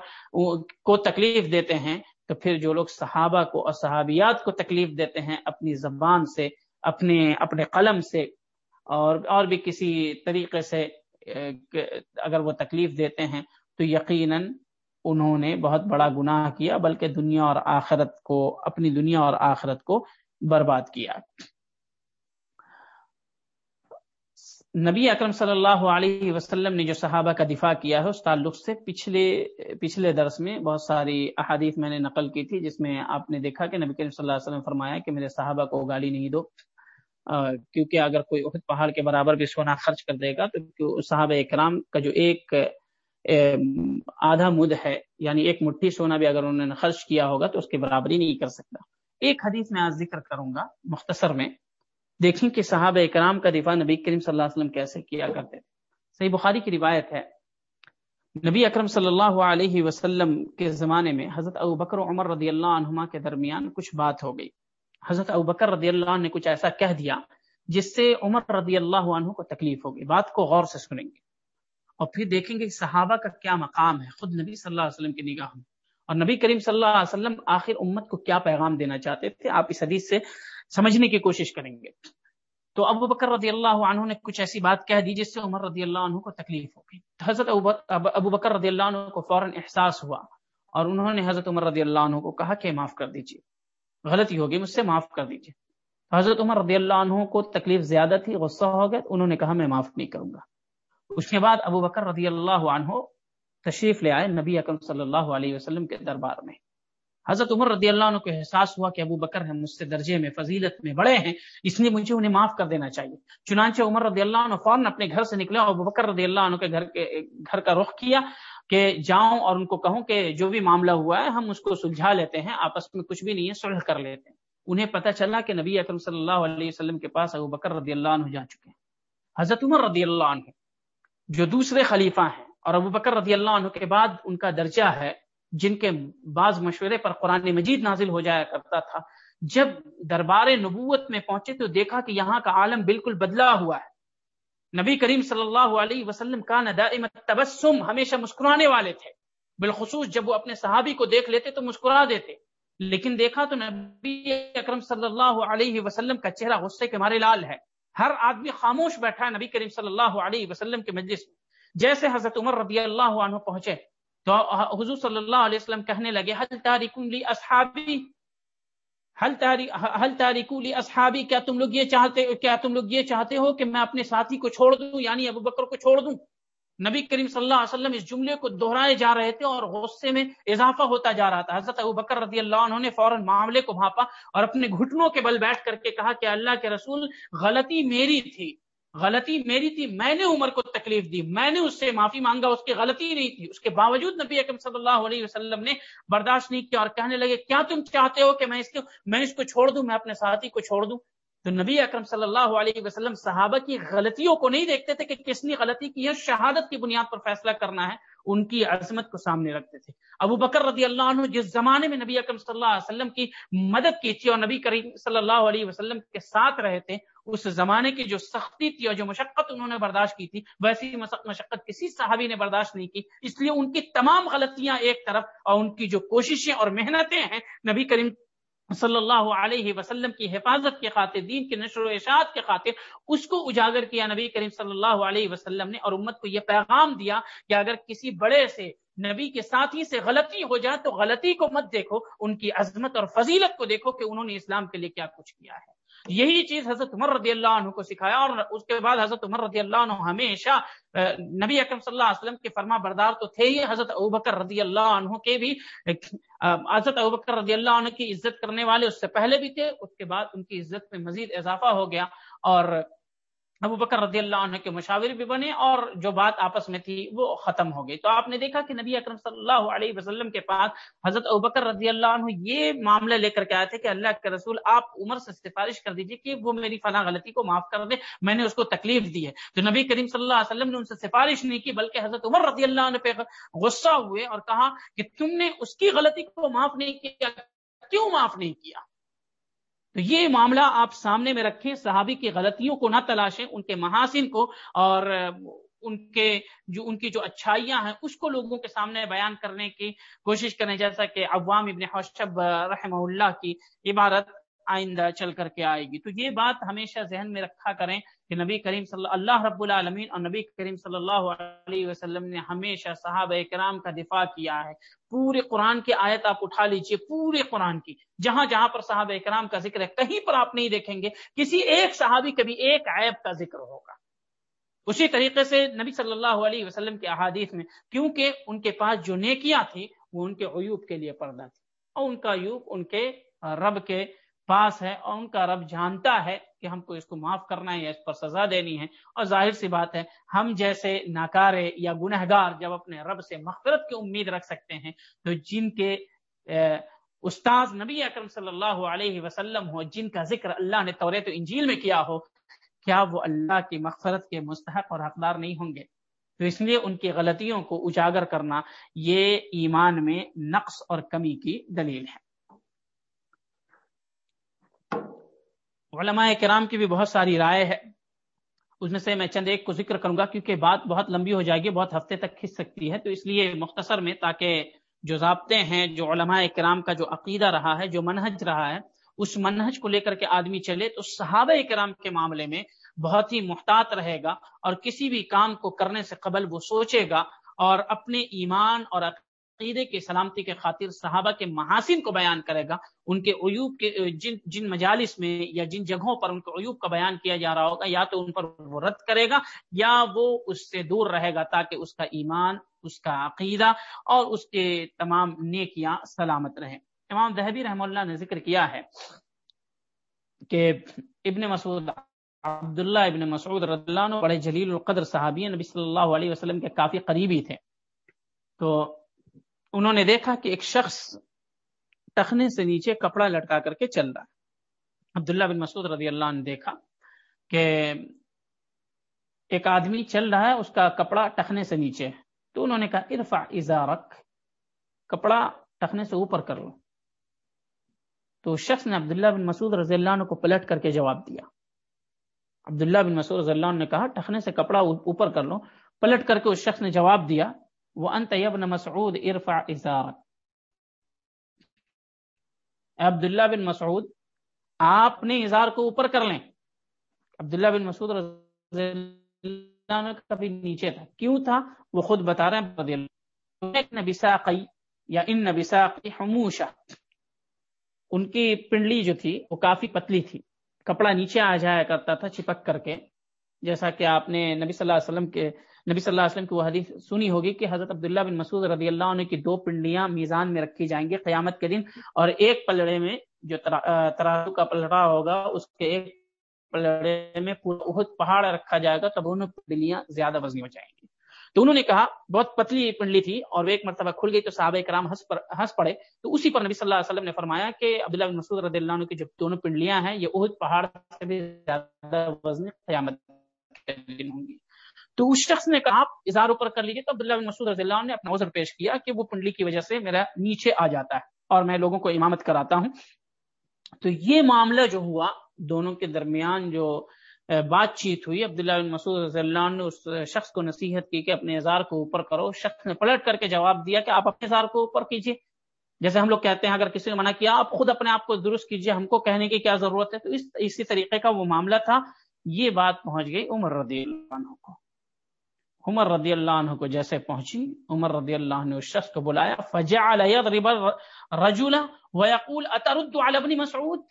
کو تکلیف دیتے ہیں، تو پھر جو لوگ صحابہ کو اور صحابیات کو تکلیف دیتے ہیں اپنی زبان سے، اپنے اپنے قلم سے اور اور بھی کسی طریقے سے اگر وہ تکلیف دیتے ہیں تو یقیناً انہوں نے بہت بڑا گناہ کیا، بلکہ دنیا اور آخرت کو، اپنی دنیا اور آخرت کو برباد کیا۔ نبی اکرم صلی اللہ علیہ وسلم نے جو صحابہ کا دفاع کیا ہے، اس تعلق سے پچھلے پچھلے درس میں بہت ساری احادیث میں نے نقل کی تھی، جس میں آپ نے دیکھا کہ نبی کریم صلی اللہ علیہ وسلم فرمایا کہ میرے صحابہ کو گالی نہیں دو۔ کیونکہ اگر کوئی احد پہاڑ کے برابر بھی سونا خرچ کر دے گا، تو صحابہ اکرام کا جو ایک آدھا مد ہے یعنی ایک مٹھی سونا بھی اگر انہوں نے خرچ کیا ہوگا تو اس کی برابری نہیں کر سکتا۔ ایک حدیث میں آج ذکر کروں گا مختصر میں۔ دیکھیں کہ صحابہ اکرام کا دفاع نبی کریم صلی اللہ علیہ وسلم کیسے کیا کرتے تھے۔ صحیح بخاری کی روایت ہے، نبی اکرم صلی اللہ علیہ وسلم کے زمانے میں حضرت ابو بکر و عمر رضی اللہ عنہما کے درمیان کچھ بات ہو گئی۔ حضرت ابو بکر رضی اللہ عنہ نے کچھ ایسا کہہ دیا جس سے عمر رضی اللہ عنہ کو تکلیف ہوگی۔ بات کو غور سے سنیں گے۔ اور پھر دیکھیں گے صحابہ کا کیا مقام ہے۔ خود نبی صلی اللہ علیہ وسلم کی نگاہ میں۔ اور نبی کریم صلی اللہ علیہ وسلم آخر امت کو کیا پیغام دینا چاہتے تھے؟ آپ اس حدیث سے سمجھنے کی کوشش کریں گے۔ تو ابو بکر رضی اللہ عنہ نے کچھ ایسی بات کہہ دی جس سے عمر رضی اللہ عنہ کو تکلیف ہوگی۔ حضرت ابو بکر رضی اللہ عنہ کو فوراً احساس ہوا اور انہوں نے حضرت عمر رضی اللہ عنہ کو کہا کہ معاف کر دیجیے غلطی ہوگی، مجھ سے معاف کر دیجیے حضرت عمر رضی اللہ عنہ کو تکلیف زیادہ تھی، غصہ ہو گیا، انہوں نے کہا میں معاف نہیں کروں گا۔ اس کے بعد ابو بکر رضی اللہ عنہ تشریف لے آئے نبی اکرم صلی اللہ علیہ وسلم کے دربار میں۔ حضرت عمر رضی اللہ عنہ کو احساس ہوا کہ ابو بکر ہیں، مجھ سے درجے میں، فضیلت میں بڑے ہیں، اس لیے مجھے انہیں معاف کر دینا چاہیے۔ چنانچہ عمر رضی اللہ عنہ فوراً اپنے گھر سے نکلے اور ابو بکر رضی اللہ عنہ کے گھر کے، گھر کا رخ کیا۔ کہ جاؤں اور ان کو کہوں کہ جو بھی معاملہ ہوا ہے، ہم اس کو سلجھا لیتے ہیں، آپس میں کچھ بھی نہیں ہے، صلح کر لیتے ہیں۔ انہیں پتہ چلا کہ نبی اکرم صلی اللہ علیہ وسلم کے پاس ابو بکر رضی اللہ عنہ جا چکے ہیں۔ حضرت عمر رضی اللہ عنہ، جو دوسرے خلیفہ ہیں۔ اور ابو بکر رضی اللہ عنہ کے بعد ان کا درجہ ہے، جن کے بعض مشورے پر قرآن مجید نازل ہو جایا کرتا تھا۔ جب دربار نبوت میں پہنچے تو دیکھا کہ یہاں کا عالم بالکل بدلا ہوا ہے۔ نبی کریم صلی اللہ علیہ وسلم کا ندائم تبسم ہمیشہ مسکرانے والے تھے۔ بالخصوص جب وہ اپنے صحابی کو دیکھ لیتے تو مسکرا دیتے۔ لیکن دیکھا تو نبی اکرم صلی اللہ علیہ وسلم کا چہرہ غصے کے مارے لال ہے۔ ہر آدمی خاموش بیٹھا ہے نبی کریم صلی اللہ علیہ وسلم کے مجلس میں۔ جیسے حضرت عمر رضی اللہ عنہ پہنچے تو حضور صلی اللہ علیہ وسلم کہنے لگے حل تاریکم لی اصحابی؟ حل حل اصحابی؟ کیا تم لوگ یہ چاہتے کیا تم لوگ یہ چاہتے ہو کہ میں اپنے ساتھی کو چھوڑ دوں؟ یعنی ابو بکر کو چھوڑ دوں؟ نبی کریم صلی اللہ علیہ وسلم اس جملے کو دہرائے جا رہے تھے اور غصے میں اضافہ ہوتا جا رہا تھا۔ حضرت ابو بکر رضی اللہ عنہ نے فوراً معاملے کو بھاپا اور اپنے گھٹنوں کے بل بیٹھ کر کے کہا کہ اللہ کے رسول غلطی میری تھی۔ غلطی میری تھی، میں نے عمر کو تکلیف دی، میں نے اس سے معافی مانگا، اس کی غلطی نہیں تھی۔ اس کے باوجود نبی اکم صلی اللہ علیہ وسلم نے برداشت نہیں کیا اور کہنے لگے، کیا تم چاہتے ہو کہ میں اس کو میں اس کو چھوڑ دوں، میں اپنے ساتھی کو چھوڑ دوں؟ تو نبی اکرم صلی اللہ علیہ وسلم صحابہ کی غلطیوں کو نہیں دیکھتے تھے کہ کس نے غلطی کی ہے، شہادت کی بنیاد پر فیصلہ کرنا ہے، ان کی عظمت کو سامنے رکھتے تھے۔ ابو بکر رضی اللہ عنہ جس زمانے میں نبی اکرم صلی اللہ علیہ وسلم کی مدد کی تھی اور نبی کریم صلی اللہ علیہ وسلم کے ساتھ رہے تھے اس زمانے کی جو سختی تھی اور جو مشقت انہوں نے برداشت کی تھی، ویسی مشقت کسی صحابی نے برداشت نہیں کی۔ اس لیے ان کی تمام غلطیاں ایک طرف اور ان کی جو کوششیں اور محنتیں ہیں، نبی کریم صلی اللہ علیہ وسلم کی حفاظت کے خاطر، دین کی نشر و اشاعت کے خاطر اس کو اجاگر کیا نبی کریم صلی اللہ علیہ وسلم نے اور امت کو یہ پیغام دیا کہ اگر کسی بڑے سے نبی کے ساتھی سے غلطی ہو جائے تو غلطی کو مت دیکھو، ان کی عظمت اور فضیلت کو دیکھو کہ انہوں نے اسلام کے لیے کیا کچھ کیا ہے۔ یہی چیز حضرت عمر رضی اللہ عنہ کو سکھایا اور اس کے بعد حضرت عمر رضی اللہ عنہ ہمیشہ نبی اکرم صلی اللہ علیہ وسلم کے فرما بردار تو تھے ہی۔ حضرت ابوبکر رضی اللہ عنہ کے بھی حضرت ابوبکر رضی اللہ عنہ کی عزت کرنے والے اس سے پہلے بھی تھے۔ اس کے بعد ان کی عزت میں مزید اضافہ ہو گیا اور ابو بکر رضی اللہ عنہ کے مشاور بھی بنے اور جو بات آپس میں تھی وہ ختم ہو گئی۔ تو آپ نے دیکھا کہ نبی اکرم صلی اللہ علیہ وسلم کے پاس حضرت ابو بکر رضی اللہ عنہ یہ معاملہ لے کر کے آئے تھے کہ اللہ کے رسول، آپ عمر سے سفارش کر دیجیے کہ وہ میری فلاں غلطی کو معاف کر دے، میں نے اس کو تکلیف دی ہے۔ تو نبی کریم صلی اللہ علیہ وسلم نے ان سے سفارش نہیں کی، بلکہ حضرت عمر رضی اللہ عنہ پہ غصہ ہوئے اور کہا کہ تم نے اس کی غلطی کو معاف نہیں کیا، کیوں معاف نہیں کیا؟ تو یہ معاملہ آپ سامنے میں رکھیں، صحابی کی غلطیوں کو نہ تلاشیں، ان کے محاسن کو اور ان کے جو، ان کی جو اچھائیاں ہیں، اس کو لوگوں کے سامنے بیان کرنے کی کوشش کریں، جیسا کہ عوام ابن حوشب رحمہ اللہ کی عبارت آئندہ چل کر کے آئے گی۔ تو یہ بات ہمیشہ ذہن میں رکھا کریں کہ نبی کریم صلی اللہ رب العالمین اور نبی کریم صلی اللہ علیہ وسلم نے ہمیشہ صحابہ کرام کا دفاع کیا ہے۔ پورے قرآن کی آیت آپ اٹھا لیجیے پورے قرآن کی۔ جہاں جہاں پر صحابہ کرام کا ذکر ہے، کہیں پر آپ نہیں دیکھیں گے۔ کسی ایک صحابی کبھی ایک عیب کا ذکر ہوگا۔ اسی طریقے سے نبی صلی اللہ علیہ وسلم کے احادیث میں، کیونکہ ان کے پاس جو نیکیاں تھیں، وہ ان کے عیوب کے لیے پردہ تھی اور ان کا عیوب ان کے رب کے پاس ہے اور ان کا رب جانتا ہے کہ ہم کو اس کو معاف کرنا ہے یا اس پر سزا دینی ہے۔ اور ظاہر سی بات ہے، ہم جیسے ناکارے یا گنہگار جب اپنے رب سے مغفرت کی امید رکھ سکتے ہیں، تو جن کے استاذ نبی اکرم صلی اللہ علیہ وسلم ہو، جن کا ذکر اللہ نے توریت انجیل میں کیا ہو، کیا وہ اللہ کی مغفرت کے مستحق اور حقدار نہیں ہوں گے؟ تو اس لیے ان کی غلطیوں کو اجاگر کرنا، یہ ایمان میں نقص اور کمی کی دلیل ہے۔ علماء کرام کی بھی بہت ساری رائے ہے۔ اس میں سے میں چند ایک کو ذکر کروں گا کیونکہ بات بہت لمبی ہو جائے گی، بہت ہفتے تک کھنچ سکتی ہے۔ تو اس لیے مختصر میں تاکہ جو ضابطے ہیں، جو علماء کرام کا جو عقیدہ رہا ہے، جو منہج رہا ہے، اس منہج کو لے کر کے آدمی چلے تو صحابہ کرام کے معاملے میں بہت ہی محتاط رہے گا اور کسی بھی کام کو کرنے سے قبل وہ سوچے گا اور اپنے ایمان اور عقیدے کی سلامتی کے خاطر صحابہ کے محاسن کو بیان کرے گا۔ ان کے عیوب کے، جن جن مجالس میں یا جن جگہوں پر ان کے عیوب کا بیان کیا جا رہا ہوگا، یا تو ان پر وہ رد کرے گا یا وہ اس سے دور رہے گا تاکہ اس کا ایمان، اس کا عقیدہ اور اس کے تمام نیکیاں سلامت رہیں۔ امام دہبی رحم اللہ نے ذکر کیا ہے کہ ابن مسعود، عبداللہ ابن مسعود رضی اللہ عنہ بڑے جلیل القدر صحابی نبی صلی اللہ علیہ وسلم کے کافی قریبی تھے۔ تو انہوں نے دیکھا کہ ایک شخص ٹخنے سے نیچے کپڑا لٹکا کر کے چل رہا ہے۔ عبداللہ بن مسعود رضی اللہ نے دیکھا کہ ایک آدمی چل رہا ہے، اس کا کپڑا ٹخنے سے نیچے۔ تو انہوں نے کہا، ارفع ازارک، کپڑا ٹکنے سے اوپر کر لو۔ تو شخص نے عبداللہ بن مسعود رضی اللہ عنہ کو پلٹ کر کے جواب دیا۔ عبداللہ بن مسعود رضی اللہ عنہ نے کہا ٹکنے سے کپڑا اوپر کر لو۔ پلٹ کر کے اس شخص نے جواب دیا وہ ابن مسعود ارفع ازارک عبداللہ بن مسعود، آپ اپنے اظہار کو اوپر کر لیں۔ عبداللہ بن مسعود رضی اللہ عنہ کبھی نیچے تھا۔ کیوں تھا؟ وہ خود بتا رہے ہیں، رضی اللہ نبی ساقی یا ان نبی ساقی حموشہ. ان کی پنڈلی جو تھی، وہ کافی پتلی تھی۔ کپڑا نیچے آ جایا کرتا تھا، چپک کر کے، جیسا کہ آپ نے نبی صلی اللہ علیہ وسلم کے نبی صلی اللہ علیہ وسلم کی وہ حدیث سنی ہوگی کہ حضرت عبداللہ بن مسعود رضی اللہ عنہ کی دو پنڈلیاں میزان میں رکھی جائیں گی قیامت کے دن اور ایک پلڑے میں جو ترازو کا پلڑا ہوگا، اس کے ایک پلڑے میں پورا پہاڑ رکھا جائے گا، تب انہوں پنڈلیاں زیادہ وزنی ہو جائیں گی۔ تو انہوں نے کہا، بہت پتلی پنڈلی تھی اور وہ ایک مرتبہ کھل گئی تو صحابہ کرام ہنس ہنس پڑے۔ تو اسی پر نبی صلی اللہ علیہ وسلم نے فرمایا کہ عبداللہ بن مسعود رضی اللہ عنہ کی جو دونوں پنڈلیاں ہیں، یہ اہد پہاڑ سے بھی زیادہ وزن قیامت کے دن ہوں گی۔ تو اس شخص نے کہا، آپ اظہار اوپر کر لیجیے تو عبداللہ بن مسعود رضی اللہ عنہ نے اپنا عذر پیش کیا کہ وہ پنڈلی کی وجہ سے میرا نیچے آ جاتا ہے اور میں لوگوں کو امامت کراتا ہوں۔ تو یہ معاملہ جو ہوا، دونوں کے درمیان جو بات چیت ہوئی، عبداللہ بن مسعود رضی اللہ عنہ نے اس شخص کو نصیحت کی کہ اپنے اظہار کو اوپر کرو۔ شخص نے پلٹ کر کے جواب دیا کہ آپ اپنے اظہار کو اوپر کیجیے جیسے ہم لوگ کہتے ہیں، اگر کسی نے منع کیا، آپ خود اپنے آپ کو درست کیجیے ہم کو کہنے کی کیا ضرورت ہے؟ تو اس، اسی طریقے کا وہ معاملہ تھا۔ یہ بات پہنچ گئی عمر رضی اللہ عنہ کو۔ عمر رضی اللہ عنہ کو جیسے پہنچی، عمر رضی اللہ عنہ اس شخص کو بلایا، فجعل يضرب الرجل ويقول اترد على ابن مسعود؟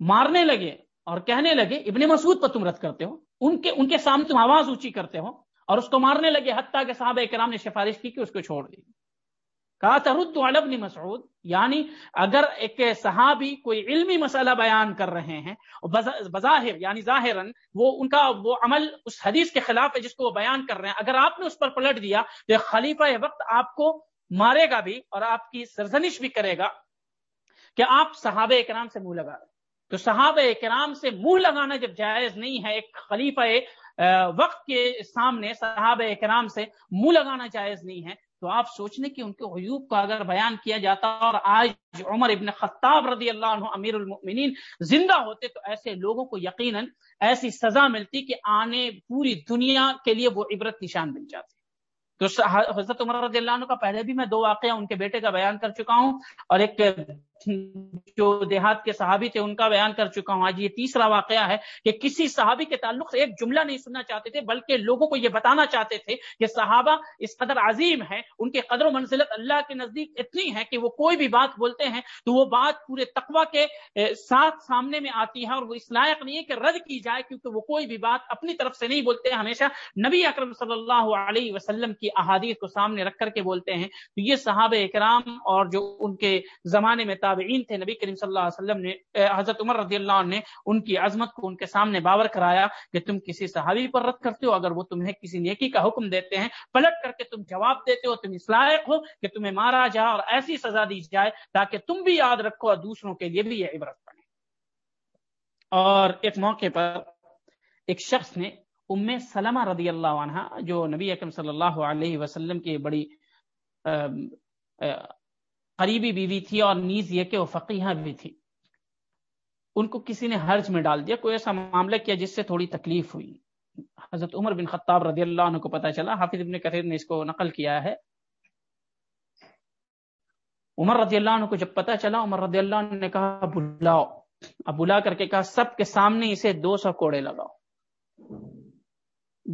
مارنے لگے اور کہنے لگے، ابن مسعود پر تم رد کرتے ہو، ان کے ان کے سامنے تم آواز اونچی کرتے ہو، اور اس کو مارنے لگے، حتیٰ کہ صحابہ کرام نے سفارش کی کہ اس کو چھوڑ دی کہا ترد ابن مسعود یعنی اگر ایک صحابی کوئی علمی مسئلہ بیان کر رہے ہیں بظاہر یعنی ظاہرا وہ ان کا وہ عمل اس حدیث کے خلاف ہے جس کو وہ بیان کر رہے ہیں۔ اگر آپ نے اس پر پلٹ دیا تو خلیفہ وقت آپ کو مارے گا بھی اور آپ کی سرزنش بھی کرے گا کہ آپ صحابہ کرام سے منہ لگا۔ رہے تو صحابہ کرام سے منہ لگانا جب جائز نہیں ہے، ایک خلیفہ وقت کے سامنے صحابہ کرام سے منہ لگانا جائز نہیں ہے تو آپ سوچنے کہ ان کے عیوب کا اگر بیان کیا جاتا اور آج عمر ابن خطاب رضی اللہ عنہ امیر المؤمنین زندہ ہوتے تو ایسے لوگوں کو یقیناً ایسی سزا ملتی کہ آنے پوری دنیا کے لیے وہ عبرت نشان بن جاتے۔ تو حضرت عمر رضی اللہ عنہ کا پہلے بھی میں دو واقعہ ان کے بیٹے کا بیان کر چکا ہوں اور ایک جو دیہات کے صحابی تھے ان کا بیان کر چکا ہوں۔ آج یہ تیسرا واقعہ ہے کہ کسی صحابی کے تعلق سے ایک جملہ نہیں سننا چاہتے تھے، بلکہ لوگوں کو یہ بتانا چاہتے تھے کہ صحابہ اس قدر عظیم ہے ان کے قدر و منزلت اللہ کے نزدیک اتنی ہے کہ وہ کوئی بھی بات بولتے ہیں تو وہ بات پورے تقوا کے ساتھ سامنے میں آتی ہے اور وہ اس لائق نہیں ہے کہ رد کی جائے کیونکہ وہ کوئی بھی بات اپنی طرف سے نہیں بولتے، ہمیشہ نبی اکرم صلی اللہ علیہ وسلم کی احادیث کو سامنے رکھ کر کے بولتے ہیں۔ تو یہ صحابہ اکرام اور جو ان کے زمانے میں تابعین تھے۔ نبی کریم صلی اللہ علیہ وسلم نے حضرت عمر رضی اللہ عنہ نے ان کی عظمت کو ان کے سامنے باور کرایا کہ تم کسی صحابی پر رد کرتے ہو، اگر وہ تمہیں کسی نیکی کا حکم دیتے ہیں، پلٹ کر کے تم جواب دیتے ہو، تم اس لائق ہو کہ تمہیں مارا جائے اور ایسی سزا دی جائے تاکہ تم بھی یاد رکھو اور دوسروں کے لیے بھی یہ عبرت بنے۔ اور ایک موقع پر ایک شخص نے ام سلمہ رضی اللہ عنہ، جو نبی اکرم صلی اللہ علیہ وسلم کی بڑی قریبی بیوی تھی اور نیز یہ کہ وہ فقیہ بھی تھی ان کو کسی نے حرج میں ڈال دیا، کوئی ایسا معاملہ کیا جس سے تھوڑی تکلیف ہوئی۔ حضرت عمر بن خطاب رضی اللہ عنہ کو پتا چلا، حافظ ابن کثیر نے اس کو نقل کیا ہے۔ عمر رضی اللہ عنہ کو جب پتا چلا، عمر رضی اللہ عنہ نے کہا، بلاؤ۔ اب بلا کر کے کہا، سب کے سامنے اسے دو سو کوڑے لگاؤ۔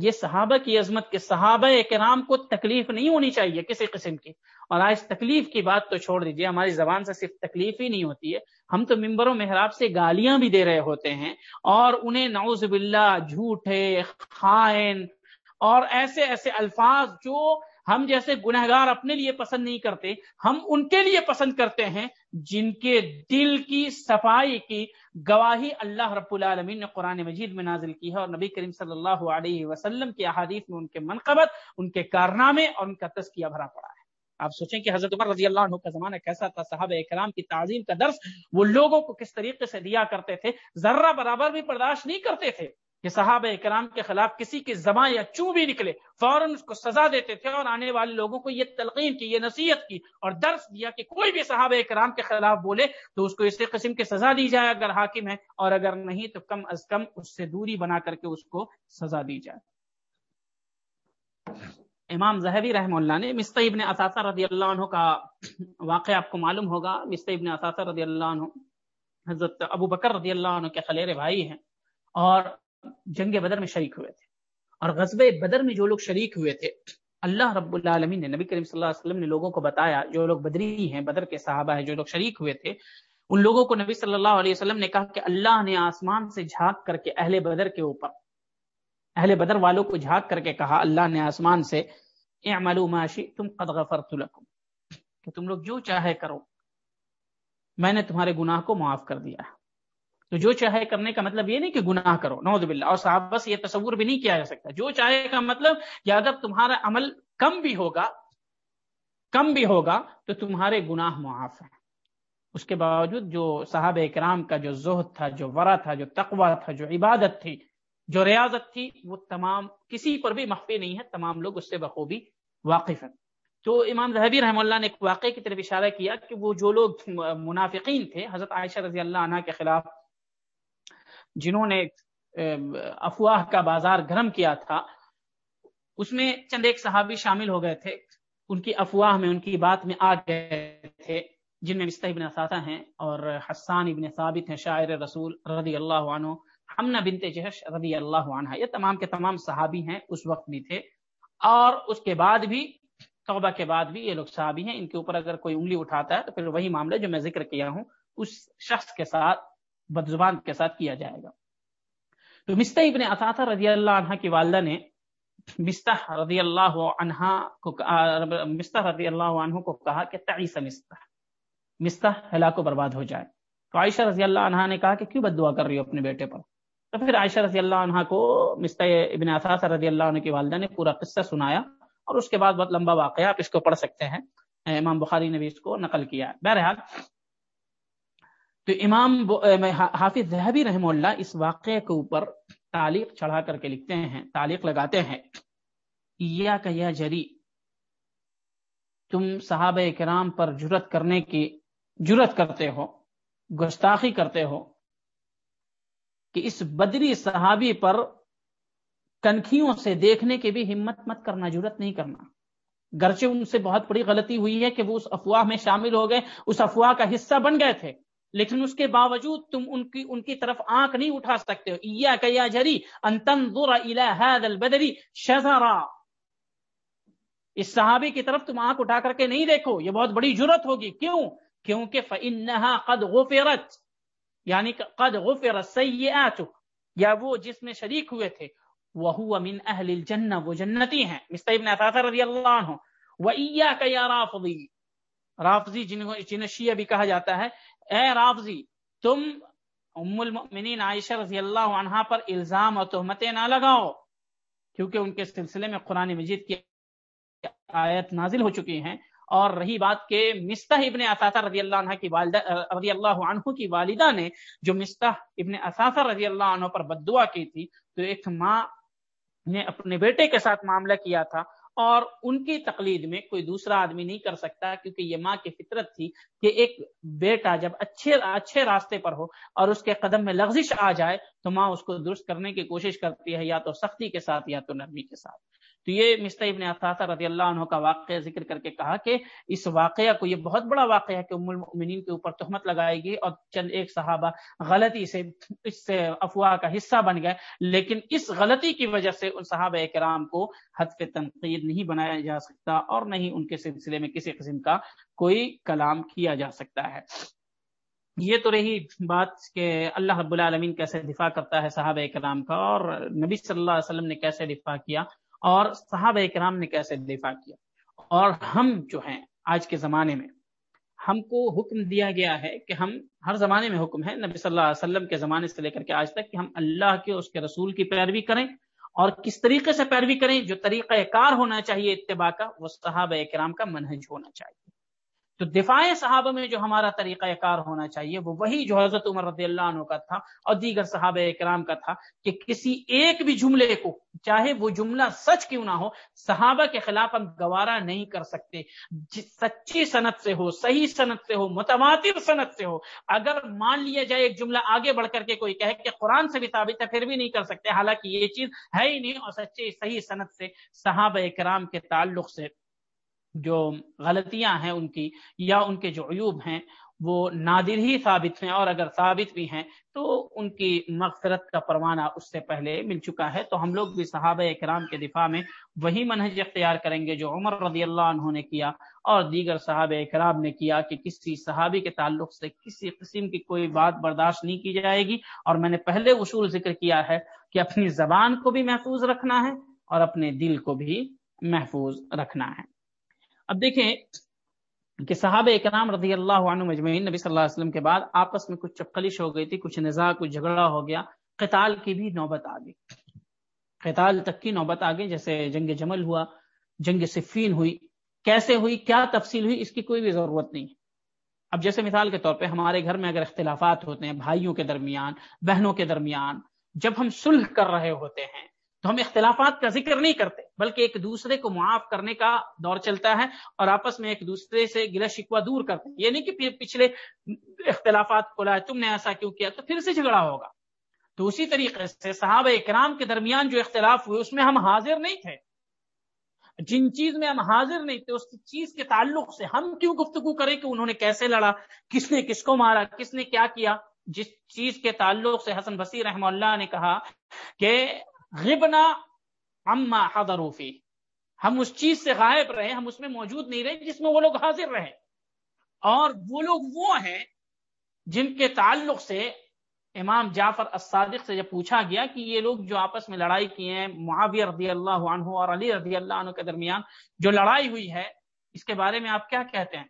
یہ صحابہ کی عظمت کے صحابہ کرام کو تکلیف نہیں ہونی چاہیے کسی قسم کی۔ اور آج تکلیف کی بات تو چھوڑ دیجیے ہماری زبان سے صرف تکلیف ہی نہیں ہوتی ہے۔ ہم تو ممبر و محراب سے گالیاں بھی دے رہے ہوتے ہیں اور انہیں نعوذ باللہ جھوٹے، خائن اور ایسے ایسے الفاظ جو ہم جیسے گنہگار اپنے لیے پسند نہیں کرتے، ہم ان کے لیے پسند کرتے ہیں۔ جن کے دل کی صفائی کی گواہی اللہ رب العالمین نے قرآن مجید میں نازل کی ہے اور نبی کریم صلی اللہ علیہ وسلم کی احادیث میں ان کے منقبت، ان کے کارنامے اور ان کا تسکیہ بھرا پڑا ہے۔ آپ سوچیں کہ حضرت عمر رضی اللہ عنہ کا زمانہ کیسا تھا، صحابہ اکرام کی تعظیم کا درس وہ لوگوں کو کس طریقے سے دیا کرتے تھے؟ ذرہ برابر بھی برداشت نہیں کرتے تھے۔ کہ صحابہ کرام کے خلاف کسی کی زبان یا چوں بھی نکلے، فوراً اس کو سزا دیتے تھے اور آنے والے لوگوں کو یہ تلقین کی، یہ نصیحت کی اور درس دیا کہ کوئی بھی صحابہ کرام کے خلاف بولے تو اس کو اسی قسم کی سزا دی جائے اگر حاکم ہے اور اگر نہیں تو کم از کم اس سے دوری بنا کر کے اس کو سزا دی جائے۔ امام زہبی رحم اللہ نے مست ابن اثاثہ رضی اللہ عنہ کا واقعہ آپ کو معلوم ہوگا۔ مست ابن اثاثہ رضی اللہ عنہ، حضرت ابو بکر رضی اللہ عنہ کے خلیر بھائی ہیں اور جنگ بدر میں شریک ہوئے تھے اور غزب بدر میں جو لوگ شریک ہوئے تھے، اللہ رب العالمین نے، نبی کریم صلی اللہ علیہ وسلم نے لوگوں کو بتایا، جو لوگ بدری ہیں، بدر کے صحابہ ہیں، جو لوگ شریک ہوئے تھے، ان لوگوں کو نبی صلی اللہ علیہ وسلم نے کہا کہ اللہ نے آسمان سے جھانک کر کے اہل بدر کے اوپر، اہل بدر والوں کو جھانک کر کے کہا، اللہ نے آسمان سے، اعملوا ما تم قد غفرت لکم، کہ تم لوگ جو چاہے کرو، میں نے تمہارے گناہ کو معاف کر دیا تو جو چاہے کرنے کا مطلب یہ نہیں کہ گناہ کرو، نعوذ باللہ، اور صحابہ سے یہ تصور بھی نہیں کیا جا سکتا۔ جو چاہے کا مطلب کہ اگر تمہارا عمل کم بھی ہوگا، کم بھی ہوگا، تو تمہارے گناہ معاف ہیں۔ اس کے باوجود جو صحابہ اکرام کا جو زہد تھا، جو ورا تھا، جو تقوا تھا، جو عبادت تھی، جو ریاضت تھی، وہ تمام کسی پر بھی مخفی نہیں ہے، تمام لوگ اس سے بخوبی واقف ہیں۔ تو امام ذہبی رحم اللہ نے ایک واقعے کی طرف اشارہ کیا کہ وہ جو لوگ منافقین تھے، حضرت عائشہ رضی اللہ عنہ کے خلاف جنہوں نے افواہ کا بازار گرم کیا تھا، اس میں چند ایک صحابی شامل ہو گئے تھے۔ ان کی افواہ میں، ان کی بات میں آ گئے تھے، جن میں مستح ابن اساتہ ہیں اور حسان ابن ثابت ہیں، شاعر رسول رضی اللہ عنہ ہمنا بنت جہش رضی اللہ عنہ۔ یہ تمام کے تمام صحابی ہیں، اس وقت بھی تھے۔ اور اس کے بعد بھی، توبہ کے بعد بھی یہ لوگ صحابی ہیں۔ ان کے اوپر اگر کوئی انگلی اٹھاتا ہے تو پھر وہی معاملہ جو میں ذکر کیا ہوں، اس شخص کے ساتھ بد زبان کے ساتھ کیا جائے گا۔ تو مستہ ابن اطاطہ رضی اللہ عنہ کی والدہ نے مستح رضی اللہ عنہ کو مستح رضی اللہ عنہ کو کہا کہ تعیس مستح مستح ہلاک و برباد ہو جائے۔ تو عائشہ رضی اللہ عنہ نے کہا کہ کیوں بد دعا کر رہی ہو اپنے بیٹے پر؟ تو پھر عائشہ رضی اللہ عنہ کو مستح ابن اثاثہ رضی اللہ عنہ کی والدہ نے پورا قصہ سنایا اور اس کے بعد بہت لمبا واقعہ آپ اس کو پڑھ سکتے ہیں۔ امام بخاری نے بھی اس کو نقل کیا بہرحال تو امام حافظ ذہبی رحم اللہ اس واقعے کے اوپر تعلیق چڑھا کر کے لکھتے ہیں، تعلیق لگاتے ہیں۔ یا کہ یا جری، تم صحابہ کرام پر جرت کرنے کی جرت کرتے ہو، گستاخی کرتے ہو کہ اس بدری صحابی پر کنکھیوں سے دیکھنے کی بھی ہمت مت کرنا جرت نہیں کرنا۔ گرچہ ان سے بہت بڑی غلطی ہوئی ہے کہ وہ اس افواہ میں شامل ہو گئے، اس افواہ کا حصہ بن گئے تھے۔ لیکن اس کے باوجود تم ان کی ان کی طرف آنکھ نہیں اٹھا سکتے۔ ہو یا کیا جری البدری شزرا اس صحابی کی طرف تم آنکھ اٹھا کر کے نہیں دیکھو، یہ بہت بڑی جرت ہوگی۔ کیوں؟ کیونکہ فَإِنَّهَا قَدْ غُفِرَتْ۔ یعنی قد غفرت سیئاتک یا وہ جس میں شریک ہوئے تھے۔ وَهُوَ مِنْ أَهْلِ الْجَنَّةِ، وہ جنتی ہیں۔ مستہ ابن عطاثر رضی اللہ عنہ۔ وَإِيَّاكَ يَا رَافضِي۔ رافضی جنہیں شیعہ بھی کہا جاتا ہے اے رافضی تم ام المؤمنین عائشہ رضی اللہ عنہا پر الزام اور تہمتیں نہ لگاؤ، کیونکہ ان کے سلسلے میں قرآن مجید کی آیت نازل ہو چکی ہیں۔ اور رہی بات کہ مستح ابن اثاثہ رضی اللہ عنہ کی والدہ، رضی اللہ عنہ کی والدہ نے جو مستح ابن اثاثہ رضی اللہ عنہ پر بد دعا کی تھی، تو ایک ماں نے اپنے بیٹے کے ساتھ معاملہ کیا تھا۔ اور ان کی تقلید میں کوئی دوسرا آدمی نہیں کر سکتا کیونکہ یہ ماں کی فطرت تھی کہ ایک بیٹا جب اچھے اچھے راستے پر ہو اور اس کے قدم میں لغزش آ جائے تو ماں اس کو درست کرنے کی کوشش کرتی ہے یا تو سختی کے ساتھ یا تو نرمی کے ساتھ۔ تو یہ مستہ ابن اثاثہ رضی اللہ عنہ کا واقعہ ذکر کر کے کہا کہ اس واقعہ کو یہ بہت بڑا واقعہ ہے کہ ام المؤمنین کے اوپر تہمت لگائے گی اور چند ایک صحابہ غلطی سے اس سے افواہ کا حصہ بن گئے۔ لیکن اس غلطی کی وجہ سے ان صحابہ کرام کو حد تنقید نہیں بنایا جا سکتا اور نہیں ان کے سلسلے میں کسی قسم کا کوئی کلام کیا جا سکتا ہے۔ یہ تو رہی بات کہ اللہ رب العالمین کیسے دفاع کرتا ہے صحابہ کرام کا اور نبی صلی اللہ علیہ وسلم نے کیسے دفاع کیا۔ اور صحابہ کرام نے کیسے دفاع کیا؟ اور ہم جو ہیں آج کے زمانے میں، ہم کو حکم دیا گیا ہے کہ ہم ہر زمانے میں حکم ہے، نبی صلی اللہ علیہ وسلم کے زمانے سے لے کر کے آج تک کہ ہم اللہ کے، اس کے رسول کی پیروی کریں اور کس طریقے سے پیروی کریں، جو طریقہ کار ہونا چاہیے اتباع کا، وہ صحابہ کرام کا منہج ہونا چاہیے۔ تو دفاع صحابہ میں جو ہمارا طریقہ کار ہونا چاہیے، وہ وہی جو حضرت عمر رضی اللہ عنہ کا تھا اور دیگر صحابہ اکرام کا تھا کہ کسی ایک بھی جملے کو، چاہے وہ جملہ سچ کیوں نہ ہو، صحابہ کے خلاف ہم گوارا نہیں کر سکتے۔ سچی صنعت سے ہو، صحیح صنعت سے ہو، متواتر صنعت سے ہو، اگر مان لیا جائے ایک جملہ آگے بڑھ کر کے کوئی کہے کہ قرآن سے بھی ثابت ہے، پھر بھی نہیں کر سکتے، حالانکہ یہ چیز ہے ہی نہیں اور سچی صحیح صنعت سے صحابہ اکرام کے تعلق سے۔ جو غلطیاں ہیں ان کی یا ان کے جو عیوب ہیں، وہ نادر ہی ثابت ہیں اور اگر ثابت بھی ہیں تو ان کی مغفرت کا پروانہ اس سے پہلے مل چکا ہے۔ تو ہم لوگ بھی صحابہ اکرام کے دفاع میں وہی منہج اختیار کریں گے جو عمر رضی اللہ عنہ نے کیا اور دیگر صحابہ اکرام نے کیا کہ کسی صحابی کے تعلق سے کسی قسم کی کوئی بات برداشت نہیں کی جائے گی۔ اور میں نے پہلے اصول ذکر کیا ہے کہ اپنی زبان کو بھی محفوظ رکھنا ہے اور اپنے دل کو بھی محفوظ رکھنا ہے۔ اب دیکھیں کہ صحابہ اکرام رضی اللہ عنہ مجمعین نبی صلی اللہ علیہ وسلم کے بعد آپس میں کچھ چپکلش ہو گئی تھی، کچھ نزاع، کچھ جھگڑا ہو گیا۔ قتال کی بھی نوبت آ گئی قتال تک کی نوبت آ گئی جیسے جنگ جمل ہوا، جنگ صفین ہوئی۔ کیسے ہوئی، کیا تفصیل ہوئی، اس کی کوئی بھی ضرورت نہیں۔ اب جیسے مثال کے طور پہ ہمارے گھر میں اگر اختلافات ہوتے ہیں، بھائیوں کے درمیان، بہنوں کے درمیان، جب ہم صلح کر رہے ہوتے ہیں، تو ہم اختلافات کا ذکر نہیں کرتے۔ بلکہ ایک دوسرے کو معاف کرنے کا دور چلتا ہے اور آپس میں ایک دوسرے سے گلا شکوا دور کرتے ہیں یہ نہیں کہ پچھلے اختلافات کو لائے تم نے ایسا کیوں کیا تو پھر سے جھگڑا ہوگا۔ تو اسی طریقے سے صحابہ اکرام کے درمیان جو اختلاف ہوئے اس میں ہم حاضر نہیں تھے۔ جن چیز میں ہم حاضر نہیں تھے اس چیز کے تعلق سے ہم کیوں گفتگو کریں کہ انہوں نے کیسے لڑا، کس نے کس کو مارا، کس نے کیا کیا؟ جس چیز کے تعلق سے حسن بصیر رحمہ اللہ نے کہا کہ غبنا اما حضروفی ہم اس چیز سے غائب رہے، ہم اس میں موجود نہیں رہے جس میں وہ لوگ حاضر رہے۔ اور وہ لوگ وہ ہیں جن کے تعلق سے امام جعفر الصادق سے جب پوچھا گیا کہ یہ لوگ جو آپس میں لڑائی کیے ہیں، معاویہ رضی اللہ عنہ اور علی رضی اللہ عنہ کے درمیان جو لڑائی ہوئی ہے، اس کے بارے میں آپ کیا کہتے ہیں؟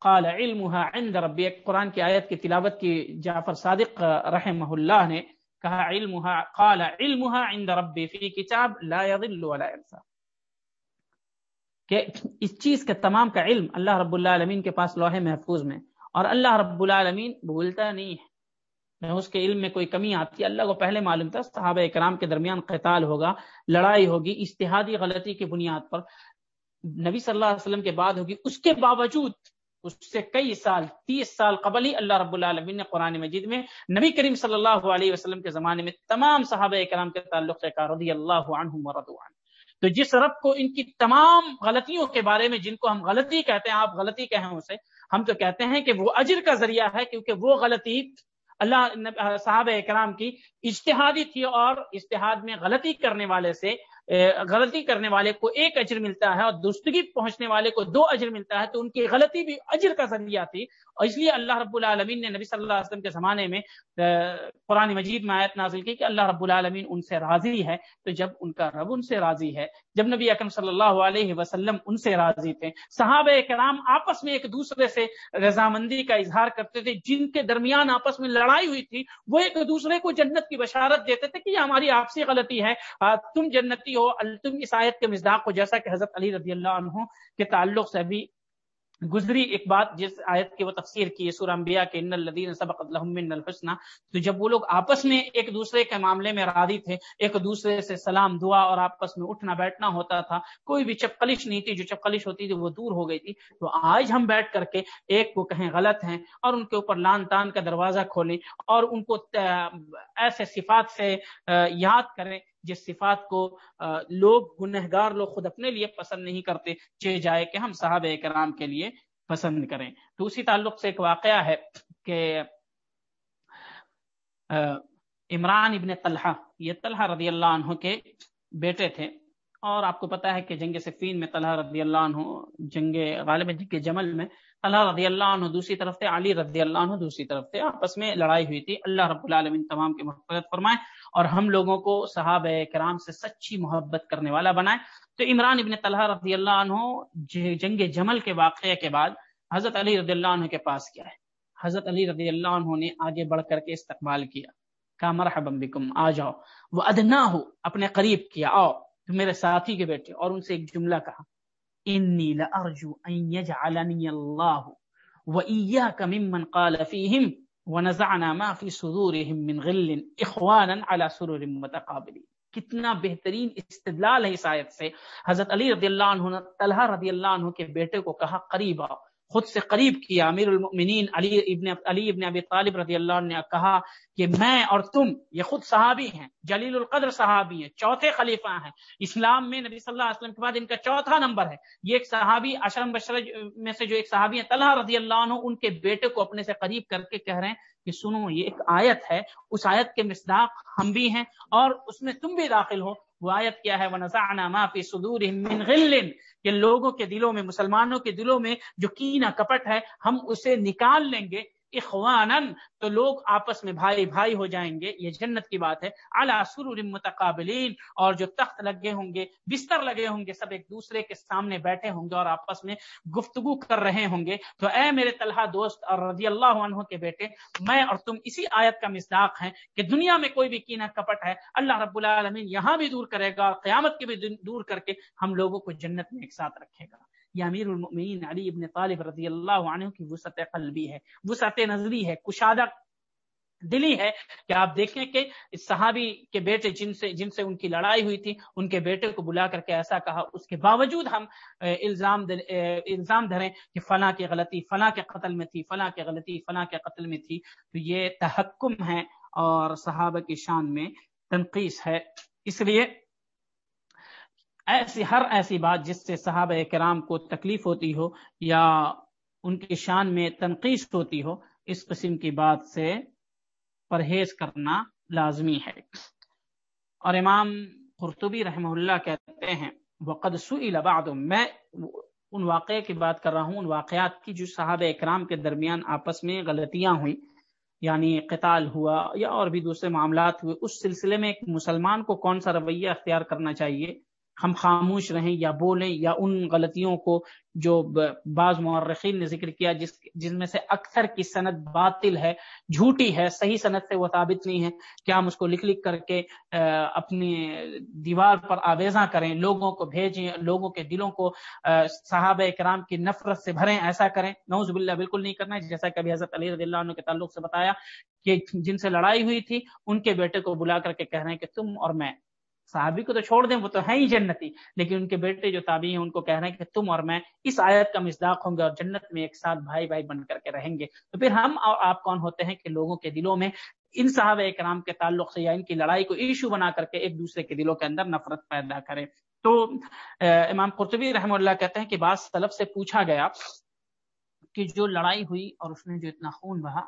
قال، علمها عند ربی۔ قرآن کی آیت کی تلاوت کی جعفر صادق رحمہ اللہ نے کہا علمها، قال علمها عند ربی فی کتاب لا يضل ولا ينسى. کہ اس چیز کا تمام کا علم اللہ رب العالمین کے پاس لوح محفوظ میں، اور اللہ رب العالمین بھولتا نہیں ہے۔ میں اس کے علم میں کوئی کمی آتی ہے اللہ کو پہلے معلوم تھا، صحابہ اکرام کے درمیان قتال ہوگا، لڑائی ہوگی، اشتہادی غلطی کی بنیاد پر۔ نبی صلی اللہ علیہ وسلم کے بعد ہوگی، اس کے باوجود اس سے کئی سال، تیس سال قبل ہی اللہ رب العالمین نے قرآن مجید میں نبی کریم صلی اللہ علیہ وسلم کے زمانے میں تمام صحابہ اکرام کے تعلق سے کہا، رضی اللہ عنہم تو جس رب کو ان کی تمام غلطیوں کے بارے میں جن کو ہم غلطی کہتے ہیں، آپ غلطی کہیں اسے، ہم تو کہتے ہیں کہ وہ اجر کا ذریعہ ہے کیونکہ وہ غلطی اللہ صحابہ اکرام کی اجتہادی تھی اور اشتہاد میں غلطی کرنے والے سے غلطی کرنے والے کو ایک اجر ملتا ہے اور درستگی پہنچنے والے کو دو اجر ملتا ہے، تو ان کی غلطی بھی اجر کا ذریعہ تھی۔ اور اس لیے اللہ رب العالمین نے نبی صلی اللہ علیہ وسلم کے زمانے میں قرآن مجید میں آیت نازل کی کہ اللہ رب العالمین ان سے راضی ہے۔ تو جب ان کا رب ان سے راضی ہے، جب نبی اکرم صلی اللہ علیہ وسلم ان سے راضی تھے، صحابہ کرام آپس میں ایک دوسرے سے رضامندی کا اظہار کرتے تھے، جن کے درمیان آپس میں لڑائی ہوئی تھی، وہ ایک دوسرے کو جنت کی بشارت دیتے تھے کہ یہ ہماری آپسی غلطی ہے تم جنتی ہو تم اس آیت کے مزداق ہو جیسا کہ حضرت علی رضی اللہ عنہ کے تعلق سے بھی گزری ایک بات جس آیت کی وہ تفسیر کی سورہ انبیاء کے ان الذین سبقت لهم من الحسنى تو جب وہ لوگ آپس میں ایک دوسرے کے معاملے میں راضی تھے، ایک دوسرے سے سلام، دعا اور آپس میں اٹھنا بیٹھنا ہوتا تھا، کوئی بھی چپکلش نہیں تھی، جو چپکلش ہوتی تھی وہ دور ہو گئی تھی۔ تو آج ہم بیٹھ کر کے ایک کو کہیں غلط ہیں اور ان کے اوپر لان تان کا دروازہ کھولیں اور ان کو ایسے صفات سے یاد کریں جس صفات کو لوگ گنہگار لوگ خود اپنے لیے پسند نہیں کرتے چے جائے کہ ہم صحابہ کرام کے لیے پسند کریں۔ تو اسی تعلق سے ایک واقعہ ہے کہ عمران ابن طلحہ، یہ طلحہ رضی اللہ عنہ کے بیٹے تھے۔ اور آپ کو پتا ہے کہ جنگ صفین میں طلحہ رضی اللہ عنہ، جنگ غالب جی جنگ جمل میں طلحہ رضی اللہ عنہ دوسری طرف تھے علی رضی اللہ عنہ دوسری طرف تھے آپس میں لڑائی ہوئی تھی۔ اللہ رب العالمین تمام کی محفظت فرمائے اور ہم لوگوں کو صحابہ کرام سے سچی محبت کرنے والا بنائے۔ تو عمران ابن طلحہ رضی اللہ عنہ جنگ جمل کے واقعے کے بعد حضرت علی رضی اللہ عنہ کے پاس کیا ہے۔ حضرت علی رضی اللہ عنہ نے آگے بڑھ کر کے استقبال کیا۔ کہا، مرحبا بکم، آ جاؤ۔ وہ ادنا ہو اپنے قریب کیا، آؤ۔ میرے ساتھی کے بیٹے، اور ان سے ایک جملہ کہا۔ انی لارجو ان یجعلنی اللہ وإياك ممن قال فيهم ونزعنا ما في صدورهم من غل اخوانا على سرور متقابلين. کتنا بہترین استدلال ہے اس آیت سے. حضرت علی رضی اللہ عنہ طلحہ رضی اللہ عنہ کے بیٹے کو کہا، قریب آؤ. خود سے قریب کیا۔ امیر المؤمنین علی ابن علی ابن ابی طالب رضی اللہ عنہ نے کہا کہ میں اور تم، یہ خود صحابی ہیں، جلیل القدر صحابی ہیں، چوتھے خلیفہ ہیں۔ اسلام میں نبی صلی اللہ علیہ وسلم کے بعد ان کا چوتھا نمبر ہے۔ یہ ایک صحابی اشرم بشر میں سے جو ایک صحابی ہیں، طلحہ رضی اللہ عنہ، ان کے بیٹے کو اپنے سے قریب کر کے کہہ رہے ہیں کہ سنو، یہ ایک آیت ہے۔ اس آیت کے مصداق ہم بھی ہیں اور اس میں تم بھی داخل ہو۔ وہ آیت کیا ہے؟ وَنَزَعْنَا مَا فِي صُدُورِهِم مِّن غِلٍ۔ کہ لوگوں کے دلوں میں، مسلمانوں کے دلوں میں جو کینہ کپٹ ہے، ہم اسے نکال لیں گے۔ اخوانن تو لوگ آپس میں بھائی بھائی ہو جائیں گے، یہ جنت کی بات ہے۔ سرور متقابلین، اور جو تخت لگے ہوں گے، بستر لگے ہوں گے، سب ایک دوسرے کے سامنے بیٹھے ہوں گے اور آپس میں گفتگو کر رہے ہوں گے۔ تو اے میرے طلحہ دوست اور رضی اللہ عنہ کے بیٹے، میں اور تم اسی آیت کا مصداق ہیں کہ دنیا میں کوئی بھی کینہ کپٹ ہے، اللہ رب العالمین یہاں بھی دور کرے گا اور قیامت کے بھی دور کر کے ہم لوگوں کو جنت میں ایک ساتھ رکھے گا۔ یہ امیر المؤمنین علی ابن طالب رضی اللہ عنہ کی وسعت قلبی ہے۔ وسعت نظری ہے، کشادہ دلی ہے۔ کہ آپ دیکھیں کہ اس صحابی کے بیٹے جن سے جن سے ان کی لڑائی ہوئی تھی، ان کے بیٹے کو بلا کر کے ایسا کہا، اس کے باوجود ہم الزام دل الزام دھریں کہ فلاں کی غلطی، فلاں کے قتل میں تھی، فلاں کی غلطی، فلاں کے قتل میں تھی۔ تو یہ تحکم ہے اور صحابہ کی شان میں تنقیص ہے۔ اس لیے ایسی، ہر ایسی بات جس سے صحابہ کرام کو تکلیف ہوتی ہو یا ان کی شان میں تنقید ہوتی ہو، اس قسم کی بات سے پرہیز کرنا لازمی ہے۔ اور امام قرطبی رحمہ اللہ کہتے ہیں، وقد سئل بعد میں ان واقعے کی بات کر رہا ہوں، ان واقعات کی جو صحابہ اکرام کے درمیان آپس میں غلطیاں ہوئیں یعنی قتال ہوا یا اور بھی دوسرے معاملات ہوئے، اس سلسلے میں ایک مسلمان کو کون سا رویہ اختیار کرنا چاہیے؟ ہم خاموش رہیں یا بولیں یا ان غلطیوں کو جو بعض مورخین نے ذکر کیا، جس جن میں سے اکثر کی صنعت باطل ہے، جھوٹی ہے، صحیح صنعت سے وہ ثابت نہیں ہے۔ کیا ہم اس کو لکھ لکھ کر کے اپنی دیوار پر آویزاں کریں، لوگوں کو بھیجیں، لوگوں کے دلوں کو صحابہ کرام کی نفرت سے بھریں، ایسا کریں۔ نوز باللہ، بالکل نہیں کرنا جیسا کبھی حضرت علی رضی اللہ عنہ کے تعلق سے بتایا کہ جن سے لڑائی ہوئی تھی، ان کے بیٹے کو بلا کر کے کہہ رہے ہیں کہ تم اور میں۔ صحابی کو تو چھوڑ دیں، وہ تو ہیں ہی جنتی۔ لیکن ان کے بیٹے جو تابعی ہیں، ان کو کہہ رہے ہیں کہ تم اور میں اس آیت کا مزداق ہوں گے اور جنت میں ایک ساتھ بھائی بھائی بن کر کے رہیں گے۔ تو پھر ہم اور آپ کون ہوتے ہیں کہ لوگوں کے دلوں میں ان صاحب اکرام کے تعلق سے یا ان کی لڑائی کو ایشو بنا کر کے ایک دوسرے کے دلوں کے اندر نفرت پیدا کریں۔ تو امام قرطبی رحم اللہ کہتے ہیں کہ بعض سلف سے پوچھا گیا کہ جو لڑائی ہوئی اور اس میں جو اتنا خون بہا،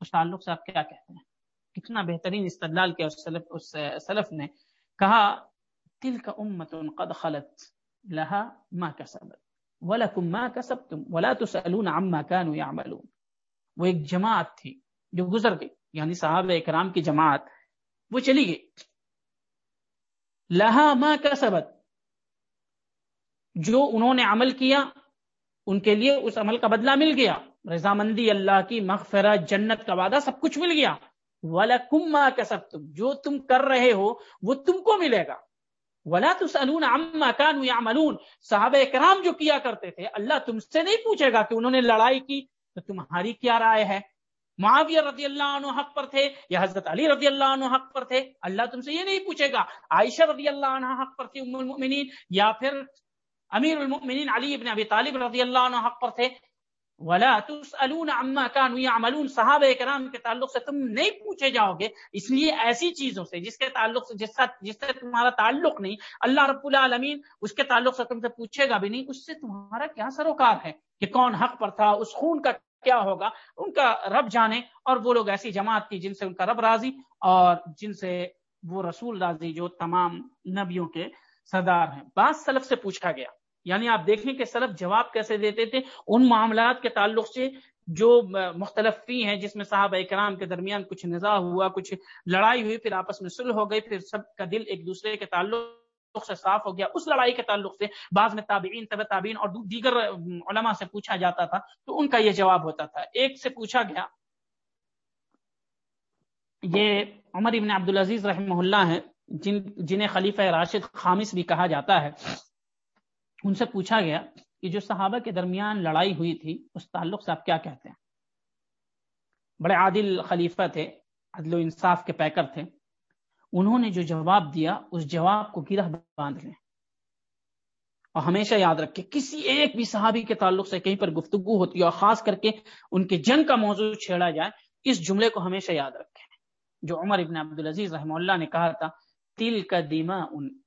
اس تعلق سے آپ کیا کہتے ہیں؟ کتنا بہترین استدلال کیا اس سلف اس سلف نے کہا تل کا امت قد خلت لہا ما کسبت ولکم ما کسبتم ولا تسألون عما كانوا يعملون. وہ ایک جماعت تھی جو گزر گئی یعنی صحابہ اکرام کی جماعت، وہ چلی گئی. لہا ما کسبت جو انہوں نے عمل کیا، ان کے لیے اس عمل کا بدلہ مل گیا. رضامندی اللہ کی، مغفرت، جنت کا وعدہ، سب کچھ مل گیا. وَلَكُمْ مَا كَسَبْتُمْ۔ جو تم کر رہے ہو، وہ تم کو ملے گا۔ ولا تسألون عما كانوا يعملون۔ صحابہ کرام جو کیا کرتے تھے، اللہ تم سے نہیں پوچھے گا کہ انہوں نے لڑائی کی، تو تمہاری کیا رائے ہے؟ معاویہ رضی اللہ عنہ حق پر تھے یا حضرت علی رضی اللہ عنہ حق پر تھے؟ اللہ تم سے یہ نہیں پوچھے گا۔ عائشہ رضی اللہ عنہ حق پر تھی ام المؤمنین، یا پھر امیر المؤمنین علی ابن ابی طالب رضی اللہ عنہ حق پر تھے؟ ولا تسألون عما كانوا يعملون۔ صحابہ کرام کے تعلق سے تم نہیں پوچھے جاؤ گے۔ اس لیے ایسی چیزوں سے جس کے تعلق سے جس سے جس سے تمہارا تعلق نہیں، اللہ رب العالمین اس کے تعلق سے تم سے پوچھے گا بھی نہیں، اس سے تمہارا کیا سروکار ہے کہ کون حق پر تھا، اس خون کا کیا ہوگا؟ ان کا رب جانے اور وہ لوگ ایسی جماعت تھی جن سے ان کا رب راضی اور جن سے وہ رسول راضی جو تمام نبیوں کے سردار ہیں۔ بعض سلف سے پوچھا گیا۔ یعنی آپ دیکھیں کہ سلف جواب کیسے دیتے تھے؟ ان معاملات کے تعلق سے جو مختلف فی ہیں، جس میں صاحب اکرام کے درمیان کچھ نظا ہوا، کچھ لڑائی ہوئی، پھر آپس میں سلح ہو گئی، پھر سب کا دل ایک دوسرے کے تعلق سے صاف ہو گیا۔ اس لڑائی کے تعلق سے بعض میں تابعین طب تابعین اور دیگر علماء سے پوچھا جاتا تھا۔ تو ان کا یہ جواب ہوتا تھا۔ ایک سے پوچھا گیا، یہ عمر ابن عبدالعزیز رحمہ اللہ ہے جن جنہیں خلیفہ راشد خامس بھی کہا جاتا ہے۔ ان سے پوچھا گیا کہ جو صحابہ کے درمیان لڑائی ہوئی تھی، اس تعلق سے آپ کیا کہتے ہیں؟ بڑے عادل خلیفہ تھے، عدل و انصاف کے پیکر تھے۔ انہوں نے جو جواب دیا، اس جواب کو گرہ باندھ لیں۔ اور ہمیشہ یاد رکھے کسی ایک بھی صحابی کے تعلق سے کہیں پر گفتگو ہوتی ہے اور خاص کر کے ان کے جنگ کا موضوع چھیڑا جائے، اس جملے کو ہمیشہ یاد رکھے جو عمر ابن عبدالعزیز رحمہ اللہ نے کہا تھا تل کا دیما ان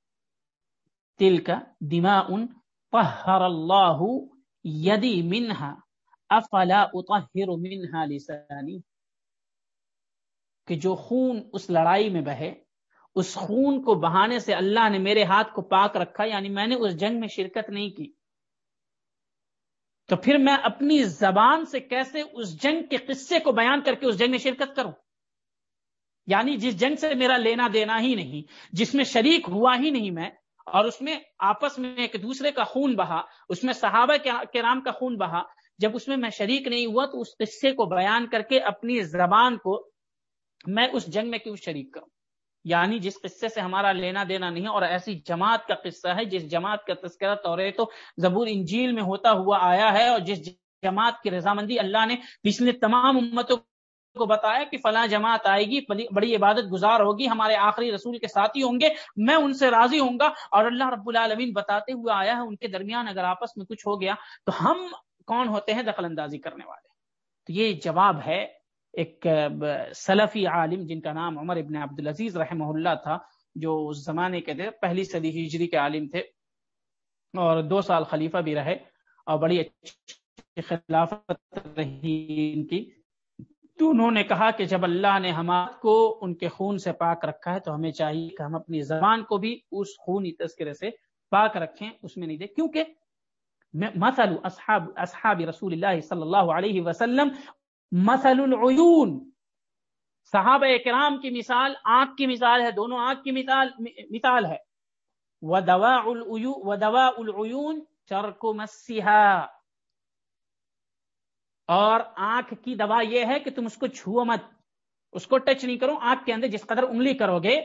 تل کا دیما ان طہر اللہ یدی منہا افلا اطہر منہا لسانی کہ جو خون اس لڑائی میں بہے، اس خون کو بہانے سے اللہ نے میرے ہاتھ کو پاک رکھا یعنی میں نے اس جنگ میں شرکت نہیں کی۔ تو پھر میں اپنی زبان سے کیسے اس جنگ کے قصے کو بیان کر کے اس جنگ میں شرکت کروں؟ یعنی جس جنگ سے میرا لینا دینا ہی نہیں، جس میں شریک ہوا ہی نہیں میں اور اس میں آپس میں ایک دوسرے کا خون بہا، اس میں صحابہ کے رام کا خون بہا۔ جب اس میں میں شریک نہیں ہوا تو اس قصے کو بیان کر کے اپنی زبان کو میں اس جنگ میں کیوں شریک کروں؟ یعنی جس قصے سے ہمارا لینا دینا نہیں اور ایسی جماعت کا قصہ ہے، جس جماعت کا تذکرہ طورے تو زبور انجیل میں ہوتا ہوا آیا ہے اور جس جماعت کی رضامندی اللہ نے پچھلے تمام امتوں کو بتایا کہ فلاں جماعت آئے گی، بڑی عبادت گزار ہوگی، ہمارے آخری رسول کے ساتھی ہوں گے، میں ان سے راضی ہوں گا۔ اور اللہ رب العالمین بتاتے ہوئے آیا ہے، ان کے درمیان اگر آپس میں کچھ ہو گیا تو ہم کون ہوتے ہیں دخل اندازی کرنے والے؟ تو یہ جواب ہے ایک سلفی عالم جن کا نام عمر ابن عبدالعزیز رحمہ اللہ تھا، جو اس زمانے کے تھے، پہلی صدی ہجری کے عالم تھے۔ اور دو سال خلیفہ بھی رہے اور بڑی اچھی خلافت رہی ان کی۔ تو انہوں نے کہا کہ جب اللہ نے ہم کو ان کے خون سے پاک رکھا ہے تو ہمیں چاہیے کہ ہم اپنی زبان کو بھی اس خونی تذکرے سے پاک رکھیں، اس میں نہیں دے کیونکہ مثل اصحاب اصحاب رسول اللہ صلی اللہ علیہ وسلم مثل العیون۔ صحابہ کرام کی مثال آنکھ کی مثال ہے، دونوں آنکھ کی مثال مثال ہے۔ ودواء العیون چرک مسیحا اور آنکھ کی دوا یہ ہے کہ تم اس کو چھو مت۔ اس کو ٹچ نہیں کرو، آنکھ کے اندر جس قدر انگلی کرو گے،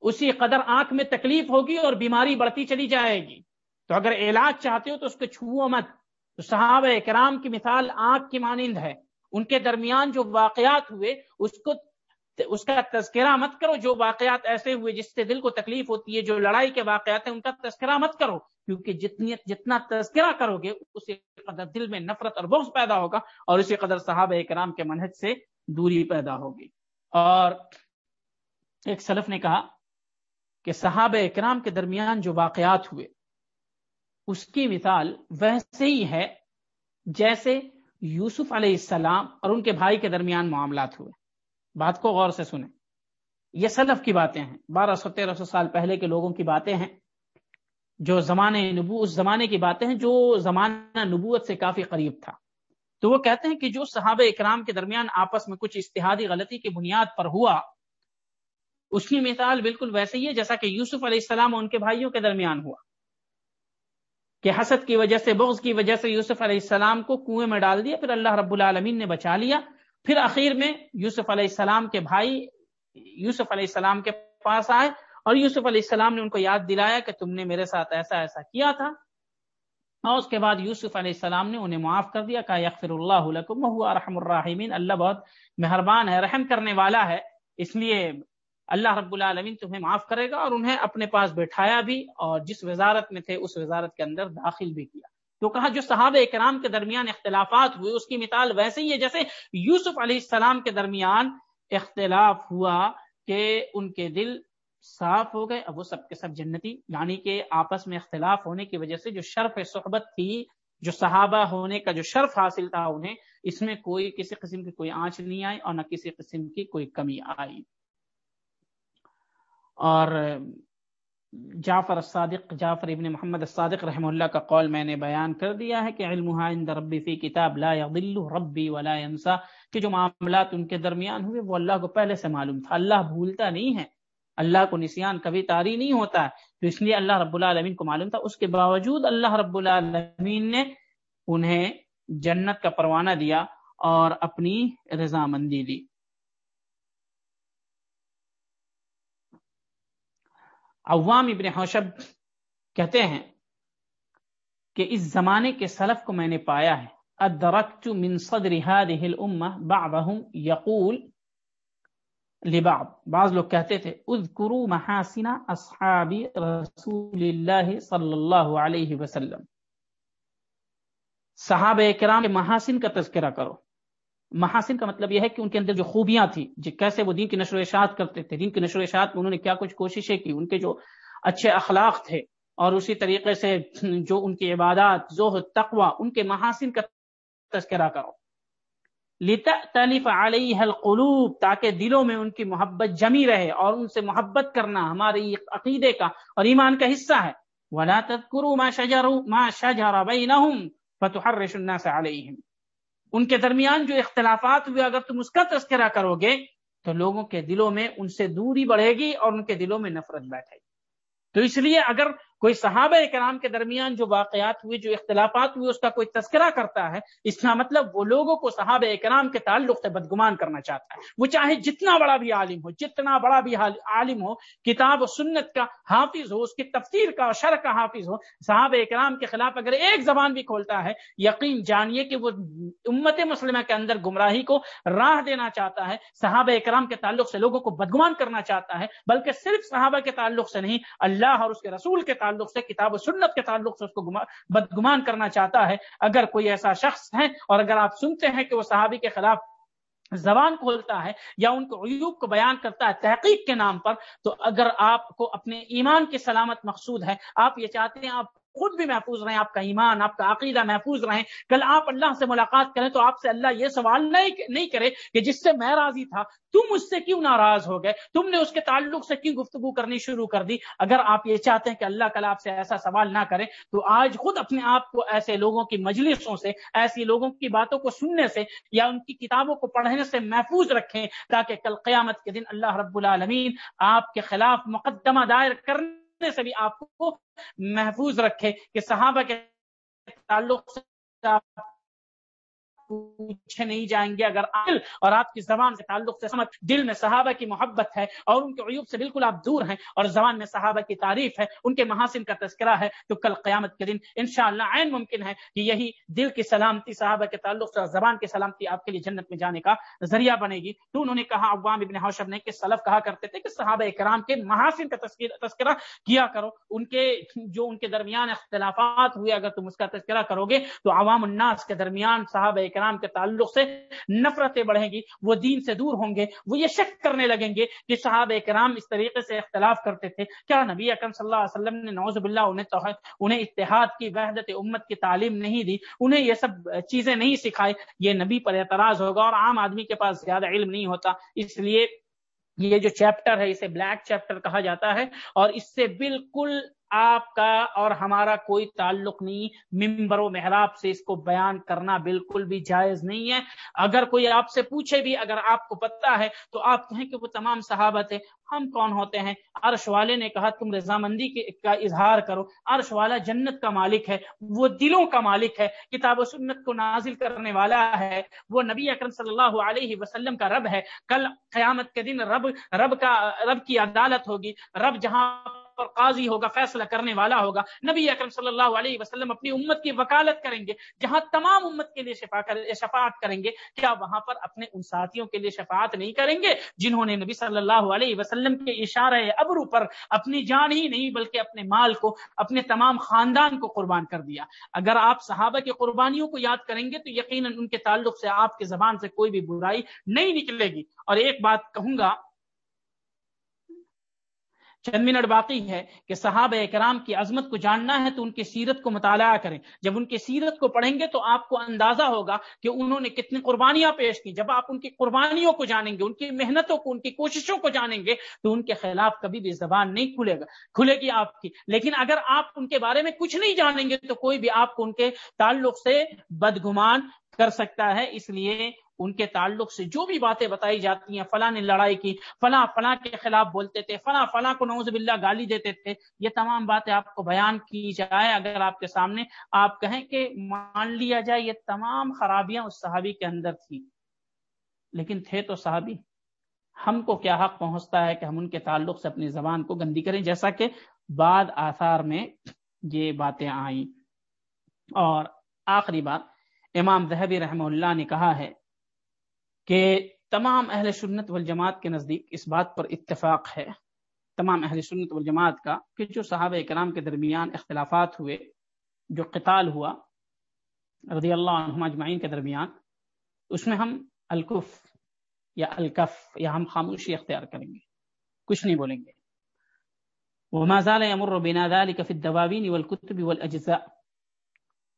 اسی قدر آنکھ میں تکلیف ہوگی اور بیماری بڑھتی چلی جائے گی۔ تو اگر علاج چاہتے ہو تو اس کو چھو مت۔ تو صحابہ کرام کی مثال آنکھ کی مانند ہے۔ ان کے درمیان جو واقعات ہوئے، اس کو اس کا تذکرہ مت کرو۔ جو واقعات ایسے ہوئے جس سے دل کو تکلیف ہوتی ہے، جو لڑائی کے واقعات ہیں، ان کا تذکرہ مت کرو۔ کیونکہ جتنی جتنا تذکرہ کرو گے، اسی قدر دل میں نفرت اور بغض پیدا ہوگا اور اسی قدر صحابہ کرام کے منہج سے دوری پیدا ہوگی۔ اور ایک سلف نے کہا کہ صحابہ اکرام کے درمیان جو واقعات ہوئے، اس کی مثال ویسے ہی ہے جیسے یوسف علیہ السلام اور ان کے بھائی کے درمیان معاملات ہوئے۔ بات کو غور سے سنیں۔ یہ سلف کی باتیں ہیں۔ بارہ سو تیرہ سو سال پہلے کے لوگوں کی باتیں ہیں۔ جو زمانے نبو اس زمانے کی باتیں ہیں جو زمانہ نبوت سے کافی قریب تھا۔ تو وہ کہتے ہیں کہ جو صحابہ اکرام کے درمیان آپس میں کچھ اشتہادی غلطی کی بنیاد پر ہوا، اس کی مثال بالکل ویسے ہی ہے جیسا کہ یوسف علیہ السلام اور ان کے بھائیوں کے درمیان ہوا۔ کہ حسد کی وجہ سے، بغض کی وجہ سے یوسف علیہ السلام کو کنویں میں ڈال دیا، پھر اللہ رب العالمین نے بچا لیا۔ پھر اخیر میں یوسف علیہ السلام کے بھائی، یوسف علیہ السلام کے پاس آئے۔ اور یوسف علیہ السلام نے ان کو یاد دلایا کہ تم نے میرے ساتھ ایسا ایسا کیا تھا۔ اور اس کے بعد یوسف علیہ السلام نے انہیں معاف کر دیا کہ یغفر اللہ لکم رحم الرحمین اللہ بہت مہربان ہے، رحم کرنے والا ہے۔ اس لیے اللہ رب العالمین تمہیں معاف کرے گا اور انہیں اپنے پاس بٹھایا بھی اور جس وزارت میں تھے، اس وزارت کے اندر داخل بھی کیا۔ تو کہا، جو صحابہ کرام کے درمیان اختلافات ہوئے، اس کی مثال ویسے ہی ہے جیسے یوسف علیہ السلام کے درمیان اختلاف ہوا کہ ان کے دل صاف ہو گئے اب وہ سب کے سب جنتی یعنی کہ آپس میں اختلاف ہونے کی وجہ سے جو شرف صحبت تھی، جو صحابہ ہونے کا جو شرف حاصل تھا انہیں، اس میں کوئی کسی قسم کی کوئی آنچ نہیں آئی اور نہ کسی قسم کی کوئی کمی آئی۔ اور جعفر الصادق، جعفر ابن محمد الصادق رحمہ اللہ کا قول میں نے بیان کر دیا ہے کہ علم عند ربی فی کتاب لا يضل ربی ولا ينسى کہ جو معاملات ان کے درمیان ہوئے وہ اللہ کو پہلے سے معلوم تھا، اللہ بھولتا نہیں ہے۔ اللہ کو نسیان کبھی تاری نہیں ہوتا تو اس لیے اللہ رب العالمین کو معلوم تھا۔ اس کے باوجود اللہ رب العالمین نے انہیں جنت کا پروانہ دیا اور اپنی رضامندی دی۔ عوام ابن حوشب کہتے ہیں کہ اس زمانے کے سلف کو میں نے پایا ہے۔ ادرکت من صدر هذه الامه بعضهم يقول لبعض۔ بعض لوگ کہتے تھے، اذکروا محاسن اصحاب رسول اللہ صلی اللہ علیہ وسلم۔ صحابہ کرام کے محاسن کا تذکرہ کرو۔ محاسن کا مطلب یہ ہے کہ ان کے اندر جو خوبیاں تھیں، جو کیسے وہ دین کی نشر و اشاعت کرتے تھے۔ دین کی نشر و اشاعت میں انہوں نے کیا کچھ کوششیں کی، ان کے جو اچھے اخلاق تھے اور اسی طریقے سے جو ان کی عبادات زہد تقوی، ان کے محاسن کا تذکرہ کرو۔ لتأتلف علیہ القلوب، تاکہ دلوں میں ان کی محبت جمی رہے اور ان سے محبت کرنا ہمارے عقیدے کا اور ایمان کا حصہ ہے۔ ولا تذکروا ما شجر ما شجر بینہم فتحرش الناس علیہم ان کے درمیان جو اختلافات ہوئے، اگر تم اس کا تذکرہ کرو گے، تو لوگوں کے دلوں میں ان سے دوری بڑھے گی اور ان کے دلوں میں نفرت بیٹھے گی۔ تو اس لیے اگر کوئی صحابہ کرام کے درمیان جو واقعات ہوئے، جو اختلافات ہوئے، اس کا کوئی تذکرہ کرتا ہے، اس کا مطلب وہ لوگوں کو صحابہ کرام کے تعلق سے بدگمان کرنا چاہتا ہے۔ وہ چاہے جتنا بڑا بھی عالم ہو، جتنا بڑا بھی عالم ہو، کتاب و سنت کا حافظ ہو، اس کی تفسیر کا اور شر کا حافظ ہو، صحابہ کرام کے خلاف اگر ایک زبان بھی کھولتا ہے، یقین جانیے کہ وہ امت مسلمہ کے اندر گمراہی کو راہ دینا چاہتا ہے، صحابہ کرام کے تعلق سے لوگوں کو بدگمان کرنا چاہتا ہے، بلکہ صرف صحابہ کے تعلق سے نہیں، اللہ اور اس کے رسول کے تعلق تعلق سے، کتاب و سنت کے تعلق سے اس کو بدگمان کرنا چاہتا ہے۔ اگر کوئی ایسا شخص ہے اور اگر آپ سنتے ہیں کہ وہ صحابی کے خلاف زبان کھولتا ہے یا ان کو عیوب کو بیان کرتا ہے تحقیق کے نام پر، تو اگر آپ کو اپنے ایمان کی سلامت مقصود ہے، آپ یہ چاہتے ہیں آپ خود بھی محفوظ رہیں، آپ کا ایمان، آپ کا عقیدہ محفوظ رہیں۔ کل آپ اللہ سے ملاقات کریں تو آپ سے اللہ یہ سوال نہیں کرے کہ جس سے میں راضی تھا، تم اس سے کیوں ناراض ہو گئے؟ تم نے اس کے تعلق سے کیوں گفتگو کرنی شروع کر دی؟ اگر آپ یہ چاہتے ہیں کہ اللہ کل آپ سے ایسا سوال نہ کرے تو آج خود اپنے آپ کو ایسے لوگوں کی مجلسوں سے، ایسی لوگوں کی باتوں کو سننے سے یا ان کی کتابوں کو پڑھنے سے محفوظ رکھیں تاکہ کل قیامت کے دن اللہ رب العالمین آپ کے خلاف مقدمہ دائر کرنے سے بھی آپ کو محفوظ رکھے کہ صحابہ کے تعلق سے پوچھے نہیں جائیں گے اگر عقل اور آپ کی زبان سے تعلق سے سمجھ، دل میں صحابہ کی محبت ہے اور ان کے عیوب سے بالکل آپ دور ہیں اور زبان میں صحابہ کی تعریف ہے، ان کے محاسن کا تذکرہ ہے تو کل قیامت کے دن انشاءاللہ عین ممکن ہے کہ یہی دل کی سلامتی، صحابہ کے تعلق سے اور زبان کی سلامتی آپ کے لیے جنت میں جانے کا ذریعہ بنے گی۔ تو انہوں نے کہا، عوام ابن حوشب نے کہ سلف کہا کرتے تھے کہ صحابہ کرام کے محاسن کا تذکرہ کیا کرو۔ ان کے، جو ان کے درمیان اختلافات ہوئے، اگر تم اس کا تذکرہ کرو گے تو عوام الناس کے درمیان صحابہ کرام کرام کے تعلق سے نفرتیں بڑھیں گی، وہ دین سے دور ہوں گے، وہ یہ شک کرنے لگیں گے کہ صحابہ کرام اس طریقے سے اختلاف کرتے تھے۔ کیا نبی اکرم صلی اللہ علیہ وسلم نے نوز باللہ انہیں توحید، انہیں اتحاد کی وحدت امت کی تعلیم نہیں دی، انہیں یہ سب چیزیں نہیں سکھائی؟ یہ نبی پر اعتراض ہوگا اور عام آدمی کے پاس زیادہ علم نہیں ہوتا۔ اس لیے یہ جو چیپٹر ہے، اسے بلیک چیپٹر کہا جاتا ہے اور اس سے بالکل آپ کا اور ہمارا کوئی تعلق نہیں، ممبر و محراب سے اس کو بیان کرنا بالکل بھی جائز نہیں ہے۔ اگر کوئی آپ سے پوچھے بھی، اگر آپ کو پتا ہے، تو آپ کہیں کہ وہ تمام صحابت ہے ہم کون ہوتے ہیں؟ عرش والے نے کہا، تم رضامندی کا اظہار کرو۔ عرش والا جنت کا مالک ہے، وہ دلوں کا مالک ہے، کتاب و سنت کو نازل کرنے والا ہے۔ وہ نبی اکرم صلی اللہ علیہ وسلم کا رب ہے۔ کل قیامت کے دن رب رب کا، رب کی عدالت ہوگی۔ رب جہاں پر قاضی ہوگا، فیصلہ کرنے والا ہوگا۔ نبی اکرم صلی اللہ علیہ وسلم اپنی امت کی وکالت کریں گے، جہاں تمام امت کے لیے شفا شفاعت کریں گے، کیا وہاں پر اپنے ان ساتھیوں کے لیے شفاعت نہیں کریں گے جنہوں نے نبی صلی اللہ علیہ وسلم کے اشارہ ابرو پر اپنی جان ہی نہیں بلکہ اپنے مال کو، اپنے تمام خاندان کو قربان کر دیا؟ اگر آپ صحابہ کی قربانیوں کو یاد کریں گے تو یقیناً ان کے تعلق سے آپ کی زبان سے کوئی بھی برائی نہیں نکلے گی۔ اور ایک بات کہوں گا چند منٹ باقی ہے کہ صحابہ اکرام کی عظمت کو جاننا ہے تو ان کی سیرت کو مطالعہ کریں۔ جب ان کی سیرت کو پڑھیں گے تو آپ کو اندازہ ہوگا کہ انہوں نے کتنی قربانیاں پیش کی۔ جب آپ ان کی قربانیوں کو جانیں گے، ان کی محنتوں کو، ان کی کوششوں کو جانیں گے تو ان کے خلاف کبھی بھی زبان نہیں کھلے گا، کھلے گی آپ کی۔ لیکن اگر آپ ان کے بارے میں کچھ نہیں جانیں گے تو کوئی بھی آپ کو ان کے تعلق سے بدگمان کر سکتا ہے۔ اس لیے ان کے تعلق سے جو بھی باتیں بتائی جاتی ہیں، فلاں نے لڑائی کی، فلاں فلاں کے خلاف بولتے تھے، فلاں فلاں کو نوز باللہ گالی دیتے تھے، یہ تمام باتیں آپ کو بیان کی جائے اگر آپ کے سامنے آپ کہیں کہ مان لیا جائے یہ تمام خرابیاں اس صحابی کے اندر تھی لیکن تھے تو صحابی۔ ہم کو کیا حق پہنچتا ہے کہ ہم ان کے تعلق سے اپنی زبان کو گندی کریں؟ جیسا کہ بعد آثار میں یہ باتیں آئیں۔ اور آخری بات، امام ذہبی رحمہ اللہ نے کہا ہے کہ تمام اہل سنت والجماعت کے نزدیک اس بات پر اتفاق ہے، تمام اہل سنت والجماعت کا، کہ جو صحابہ کرام کے درمیان اختلافات ہوئے، جو قتال ہوا رضی اللہ عنہم اجمعین کے درمیان، اس میں ہم الکف یا الکف یا ہم خاموشی اختیار کریں گے، کچھ نہیں بولیں گے۔ وما زال يمر بنا ذلك في الدواوين والكتب والاجزاء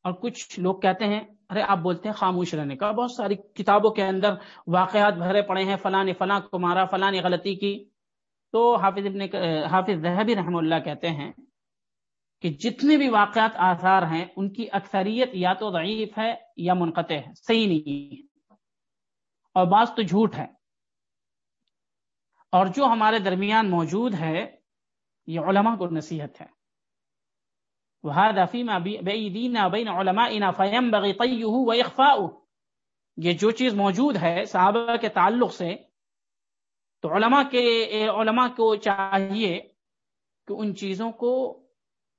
اور کچھ لوگ کہتے ہیں ارے، آپ بولتے ہیں خاموش رہنے کا۔ بہت ساری کتابوں کے اندر واقعات بھرے پڑے ہیں، فلاں نے فلاں کو مارا، فلاں نے غلطی کی۔ تو حافظ ابن حافظ ذہبی رحم اللہ کہتے ہیں کہ جتنے بھی واقعات آثار ہیں، ان کی اکثریت یا تو ضعیف ہے یا منقطع ہے، صحیح نہیں ہے۔ اور بعض تو جھوٹ ہے۔ اور جو ہمارے درمیان موجود ہے، یہ علماء کو نصیحت ہے۔ وهذا فيما بأيدينا وبين علمائنا فينبغي طيه وإخفاؤه. یہ جو چیز موجود ہے صحابہ کے تعلق سے، تو علماء کے علماء کو چاہیے کہ ان چیزوں کو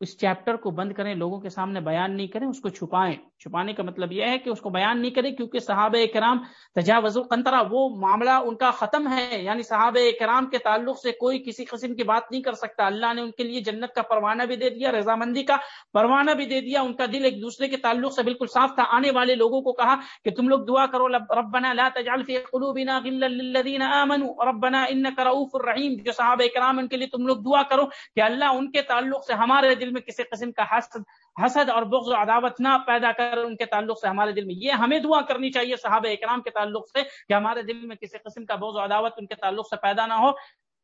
اس چیپٹر کو بند کریں، لوگوں کے سامنے بیان نہیں کریں، اس کو چھپائیں۔ چھپانے کا مطلب یہ ہے کہ اس کو بیان نہیں کریں کیونکہ صحابہ کرام تجاوز القنطرہ، وہ معاملہ ان کا ختم ہے یعنی صحابہ کرام کے تعلق سے کوئی کسی قسم کی بات نہیں کر سکتا۔ اللہ نے ان کے لیے جنت کا پروانہ بھی دے دیا، رضامندی کا پروانہ بھی دے دیا، ان کا دل ایک دوسرے کے تعلق سے بالکل صاف تھا۔ آنے والے لوگوں کو کہا کہ تم لوگ دعا کرو ربنا لا تجعل في قلوبنا غلا للذين امنوا ربنا انك رؤوف الرحیم۔ جو صحابہ کرام، ان کے لیے تم لوگ دعا کرو کہ اللہ ان کے تعلق سے ہمارے دل میں کسی قسم کا حسد حسد اور بغض و عداوت نہ پیدا کر ان کے تعلق سے ہمارے دل میں۔ یہ ہمیں دعا کرنی چاہیے صحابہ اکرام کے تعلق سے کہ ہمارے دل میں کسی قسم کا بغض و عداوت ان کے تعلق سے پیدا نہ ہو،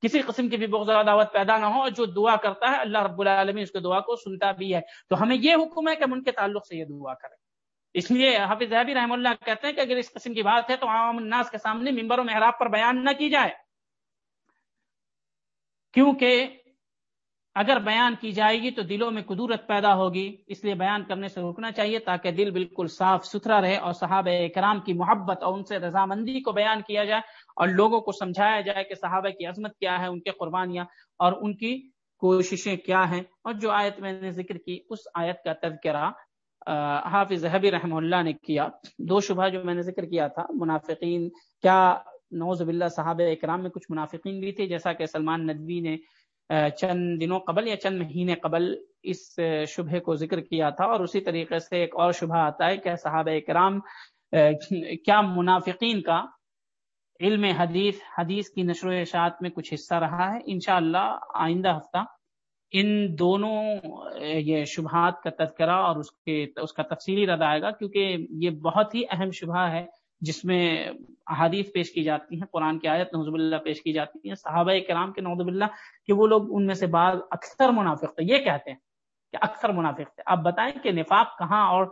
کسی قسم کی بھی بغض و عداوت پیدا نہ ہو اور جو دعا کرتا ہے اللہ رب العالمین اس کے دعا کو سنتا بھی ہے۔ تو ہمیں یہ حکم ہے کہ ہم ان کے تعلق سے یہ دعا کریں۔ اس لیے حافظ زہبی رحم اللہ کہتے ہیں کہ اگر اس قسم کی بات ہے تو عام الناس کے سامنے ممبر و محراب پر بیان نہ کی جائے۔ کیونکہ اگر بیان کی جائے گی تو دلوں میں قدورت پیدا ہوگی۔ اس لیے بیان کرنے سے رکنا چاہیے تاکہ دل بالکل صاف ستھرا رہے اور صحابہ کرام کی محبت اور ان سے رضامندی کو بیان کیا جائے اور لوگوں کو سمجھایا جائے کہ صحابہ کی عظمت کیا ہے، ان کے قربانیاں اور ان کی کوششیں کیا ہیں۔ اور جو آیت میں نے ذکر کی، اس آیت کا تذکرہ حافظ حبی رحمہ اللہ نے کیا۔ دو شبہ جو میں نے ذکر کیا تھا، منافقین، کیا نوز باللہ صحابہ اکرام میں کچھ منافقین بھی تھے؟ جیسا کہ سلمان ندوی نے چند دنوں قبل یا چند مہینے قبل اس شبہ کو ذکر کیا تھا اور اسی طریقے سے ایک اور شبہ آتا ہے کہ صحابہ کرام کیا منافقین کا علم حدیث حدیث کی نشر و اشاعت میں کچھ حصہ رہا ہے؟ انشاءاللہ آئندہ ہفتہ ان دونوں یہ شبہات کا تذکرہ اور اس کے، اس کا تفصیلی رد آئے گا کیونکہ یہ بہت ہی اہم شبہ ہے۔ جس میں احادیث پیش کی جاتی ہیں، قرآن کی آیت نوزب اللہ پیش کی جاتی ہیں، صحابہ کرام کے نوزب اللہ کہ وہ لوگ ان میں سے بعض اکثر منافق تھے۔ یہ کہتے ہیں کہ اکثر منافق تھے۔ آپ بتائیں کہ نفاق کہاں اور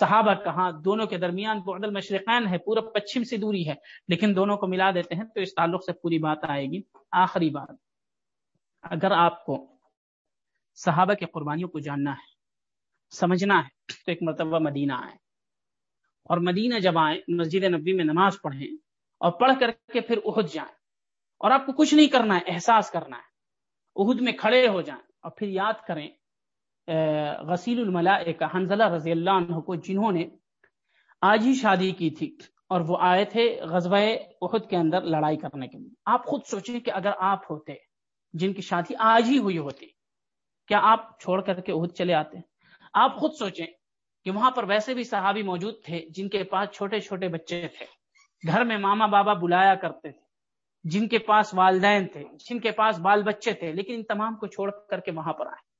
صحابہ کہاں؟ دونوں کے درمیان بعد المشرقین ہے، پورا پچھم سے دوری ہے، لیکن دونوں کو ملا دیتے ہیں تو اس تعلق سے پوری بات آئے گی۔ آخری بات، اگر آپ کو صحابہ کے قربانیوں کو جاننا ہے، سمجھنا ہے، تو ایک مرتبہ مدینہ آئے اور مدینہ جب آئیں، مسجد نبی میں نماز پڑھیں اور پڑھ کر کے پھر احد جائیں۔ اور آپ کو کچھ نہیں کرنا ہے، احساس کرنا ہے۔ احد میں کھڑے ہو جائیں اور پھر یاد کریں غسیل الملا حنزلہ رضی اللہ عنہ کو جنہوں نے آج ہی شادی کی تھی اور وہ آئے تھے غزوہ احد کے اندر لڑائی کرنے کے لیے۔ آپ خود سوچیں کہ اگر آپ ہوتے، جن کی شادی آج ہی ہوئی ہوتی، کیا آپ چھوڑ کر کے احد چلے آتے؟ آپ خود سوچیں کہ وہاں پر ویسے بھی صحابی موجود تھے جن کے پاس چھوٹے چھوٹے بچے تھے۔ گھر میں ماما بابا بلایا کرتے تھے۔ جن کے پاس والدین تھے، جن کے پاس بال بچے تھے، لیکن ان تمام کو چھوڑ کر کے وہاں پر آئے۔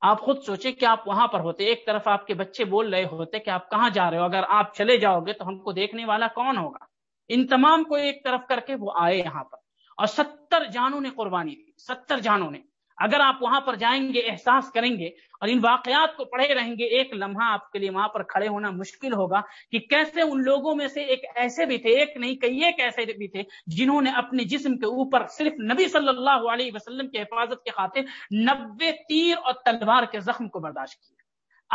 آپ خود سوچیں کہ آپ وہاں پر ہوتے، ایک طرف آپ کے بچے بول رہے ہوتے کہ آپ کہاں جا رہے ہو؟ اگر آپ چلے جاؤ گے تو ہم کو دیکھنے والا کون ہوگا؟ ان تمام کو ایک طرف کر کے وہ آئے یہاں پر۔ اور ستر جانوں نے قربانی دی، ستر جانوں نے۔ اگر آپ وہاں پر جائیں گے، احساس کریں گے اور ان واقعات کو پڑھے رہیں گے، ایک لمحہ آپ کے لیے وہاں پر کھڑے ہونا مشکل ہوگا کہ کیسے ان لوگوں میں سے ایک ایسے بھی تھے، ایک نہیں، کئی ایک ایسے بھی تھے جنہوں نے اپنے جسم کے اوپر صرف نبی صلی اللہ علیہ وسلم کی حفاظت کے خاطر نبے تیر اور تلوار کے زخم کو برداشت کیا۔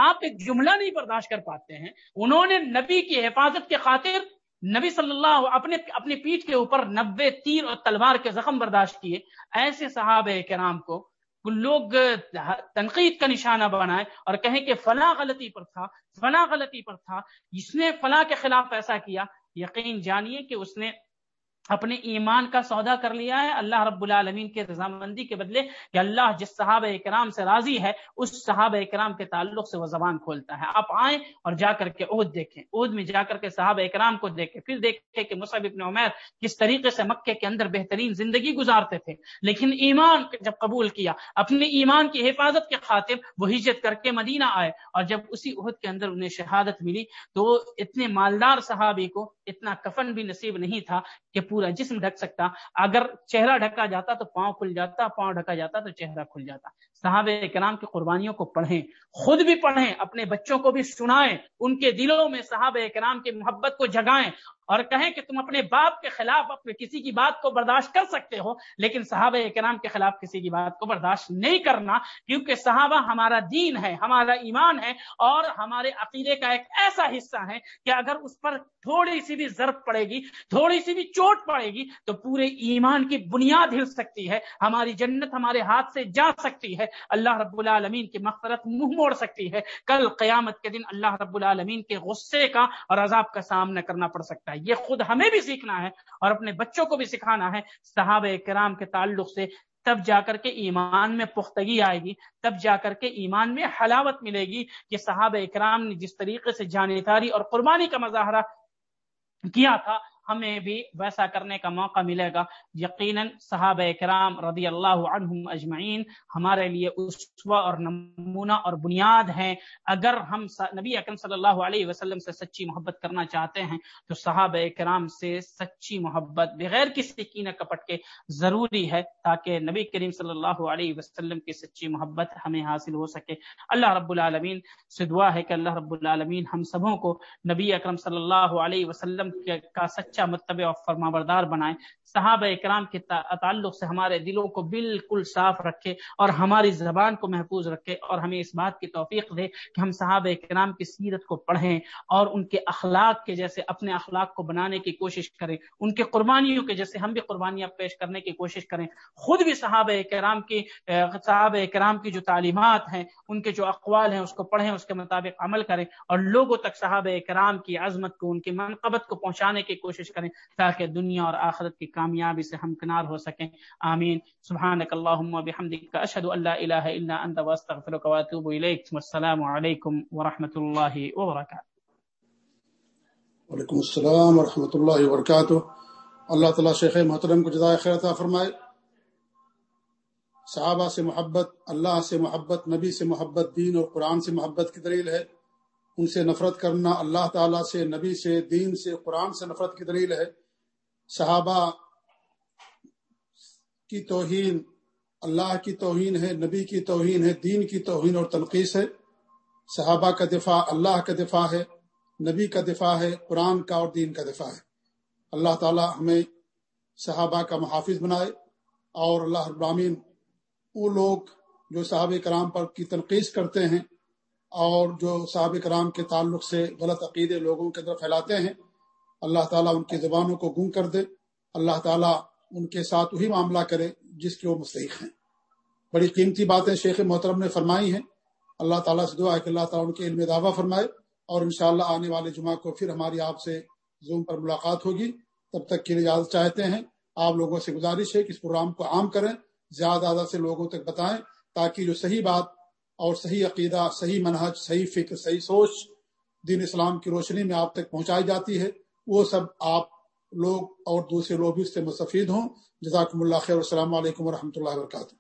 آپ ایک جملہ نہیں برداشت کر پاتے ہیں۔ انہوں نے نبی کی حفاظت کے خاطر نبی صلی اللہ اپنے، اپنی پیٹھ کے اوپر نبے تیر اور تلوار کے زخم برداشت کیے۔ ایسے صحابہ کرام کو لوگ تنقید کا نشانہ بنائے اور کہیں کہ فلاں غلطی پر تھا، فلاں غلطی پر تھا، اس نے فلاں کے خلاف ایسا کیا، یقین جانیے کہ اس نے اپنے ایمان کا سودا کر لیا ہے، اللہ رب العالمین کے رضامندی کے بدلے کہ اللہ جس صحابہ اکرام سے راضی ہے، اس صحابہ اکرام کے تعلق سے وہ زبان کھولتا ہے۔ آپ آئیں اور جا کر کے عہد دیکھیں۔ عہد میں جا کر کے صحابہ اکرام کو دیکھیں۔ پھر دیکھیں کہ مصعب ابن عمیر کس طریقے سے مکے کے اندر بہترین زندگی گزارتے تھے۔ لیکن ایمان جب قبول کیا، اپنے ایمان کی حفاظت کے خاطر وہ ہجرت کر کے مدینہ آئے اور جب اسی عہد کے اندر انہیں شہادت ملی تو اتنے مالدار صحابی کو اتنا کفن بھی نصیب نہیں تھا کہ پورا جسم ڈھک سکتا، اگر چہرہ ڈھکا جاتا تو پاؤں کھل جاتا، پاؤں ڈھکا جاتا تو چہرہ کھل جاتا۔ صحابہ کرام کی قربانیوں کو پڑھیں، خود بھی پڑھیں، اپنے بچوں کو بھی سنائیں، ان کے دلوں میں صحابہ کرام کی محبت کو جگائیں اور کہیں کہ تم اپنے باپ کے خلاف اپنے کسی کی بات کو برداشت کر سکتے ہو، لیکن صحابہ کرام کے خلاف کسی کی بات کو برداشت نہیں کرنا، کیونکہ صحابہ ہمارا دین ہے، ہمارا ایمان ہے اور ہمارے عقیدے کا ایک ایسا حصہ ہے کہ اگر اس پر تھوڑی سی بھی ضرب پڑے گی، تھوڑی سی بھی چوٹ پڑے گی تو پورے ایمان کی بنیاد ہل سکتی ہے، ہماری جنت ہمارے ہاتھ سے جا سکتی ہے اللہ رب العالمین کی مغفرت منہ موڑ سکتی ہے۔ کل قیامت کے دن اللہ رب العالمین کے غصے کا اور عذاب کا سامنا کرنا پڑ سکتا ہے۔ یہ خود ہمیں بھی سیکھنا ہے اور اپنے بچوں کو بھی سکھانا ہے۔ صحابہ کرام کے تعلق سے تب جا کر کے ایمان میں پختگی آئے گی، تب جا کر کے ایمان میں حلاوت ملے گی کہ صحابہ اکرام نے جس طریقے سے جانکاری اور قربانی کا مظاہرہ کیا تھا ہمیں بھی ویسا کرنے کا موقع ملے گا۔ یقیناً صحابہ کرام رضی اللہ عنہم اجمعین ہمارے لیے اسوا اور نمونہ اور بنیاد ہیں۔ اگر ہم نبی اکرم صلی اللہ علیہ وسلم سے سچی محبت کرنا چاہتے ہیں، تو صحابہ کرام سے سچی محبت بغیر کسی کی کپٹ کے ضروری ہے تاکہ نبی کریم صلی اللہ علیہ وسلم کی سچی محبت ہمیں حاصل ہو سکے۔ اللہ رب العالمین سے دعا ہے کہ اللہ رب العالمین ہم سبوں کو نبی اکرم صلی اللہ علیہ وسلم کا سچ سچا متبع اور فرما بردار بنائیں۔ صحابہ اکرام کے تعلق سے ہمارے دلوں کو بالکل صاف رکھے اور ہماری زبان کو محفوظ رکھے اور ہمیں اس بات کی توفیق دے کہ ہم صحابہ اکرام کی سیرت کو پڑھیں اور ان کے اخلاق کے جیسے اپنے اخلاق کو بنانے کی کوشش کریں، ان کے قربانیوں کے جیسے ہم بھی قربانیاں پیش کرنے کی کوشش کریں۔ خود بھی صحابہ اکرام کی صحابہ اکرام کی جو تعلیمات ہیں، ان کے جو اقوال ہیں، اس کو پڑھیں، اس کے مطابق عمل کریں اور لوگوں تک صحابہ اکرام کی عظمت کو، ان کی منقبت کو پہنچانے کی کوشش کوشش کریں تاکہ دنیا اور آخرت کی کامیابی سے ہم کنار ہو سکیں۔ آمین۔ سبحانک اللہم و بحمدک، اشہد ان لا الہ الا انت واستغفرک واتوب الیک۔ والسلام علیکم ورحمۃ اللہ وبرکاتہ۔ وعلیکم السلام ورحمۃ اللہ وبرکاتہ۔ اللہ تعالیٰ شیخ محترم کو جزائے خیر عطا فرمائے۔ صحابہ سے محبت، اللہ سے محبت، نبی سے محبت، دین اور قرآن سے محبت کی دلیل ہے۔ ان سے نفرت کرنا، اللہ تعالیٰ سے، نبی سے، دین سے، قرآن سے نفرت کی دلیل ہے۔ صحابہ کی توہین، اللہ کی توہین ہے، نبی کی توہین ہے، دین کی توہین اور تنقید ہے۔ صحابہ کا دفاع اللہ کا دفاع ہے، نبی کا دفاع ہے، قرآن کا اور دین کا دفاع ہے۔ اللہ تعالیٰ ہمیں صحابہ کا محافظ بنائے اور اللہ ابرامین وہ لوگ جو صحابہ کرام پر کی تنقید کرتے ہیں اور جو صحابہ کرام کے تعلق سے غلط عقیدے لوگوں کے اندر پھیلاتے ہیں، اللہ تعالیٰ ان کی زبانوں کو گم کر دے۔ اللہ تعالیٰ ان کے ساتھ وہی معاملہ کرے جس کے وہ مستحق ہیں۔ بڑی قیمتی باتیں شیخ محترم نے فرمائی ہیں۔ اللہ تعالیٰ سے دعا ہے کہ اللہ تعالیٰ ان کے علم دعویٰ فرمائے اور انشاءاللہ آنے والے جمعہ کو پھر ہماری آپ سے زوم پر ملاقات ہوگی۔ تب تک کے لیے اجازت چاہتے ہیں، آپ لوگوں سے گزارش ہے کہ اس پروگرام کو عام کریں، زیادہ زیادہ سے لوگوں تک بتائیں تاکہ جو صحیح بات اور صحیح عقیدہ، صحیح منہج، صحیح فکر، صحیح سوچ دین اسلام کی روشنی میں آپ تک پہنچائی جاتی ہے۔ وہ سب آپ لوگ اور دوسرے لوگ بھی اس سے مستفید ہوں۔ جزاکم اللہ خیر السلام علیکم و اللہ وبرکاتہ۔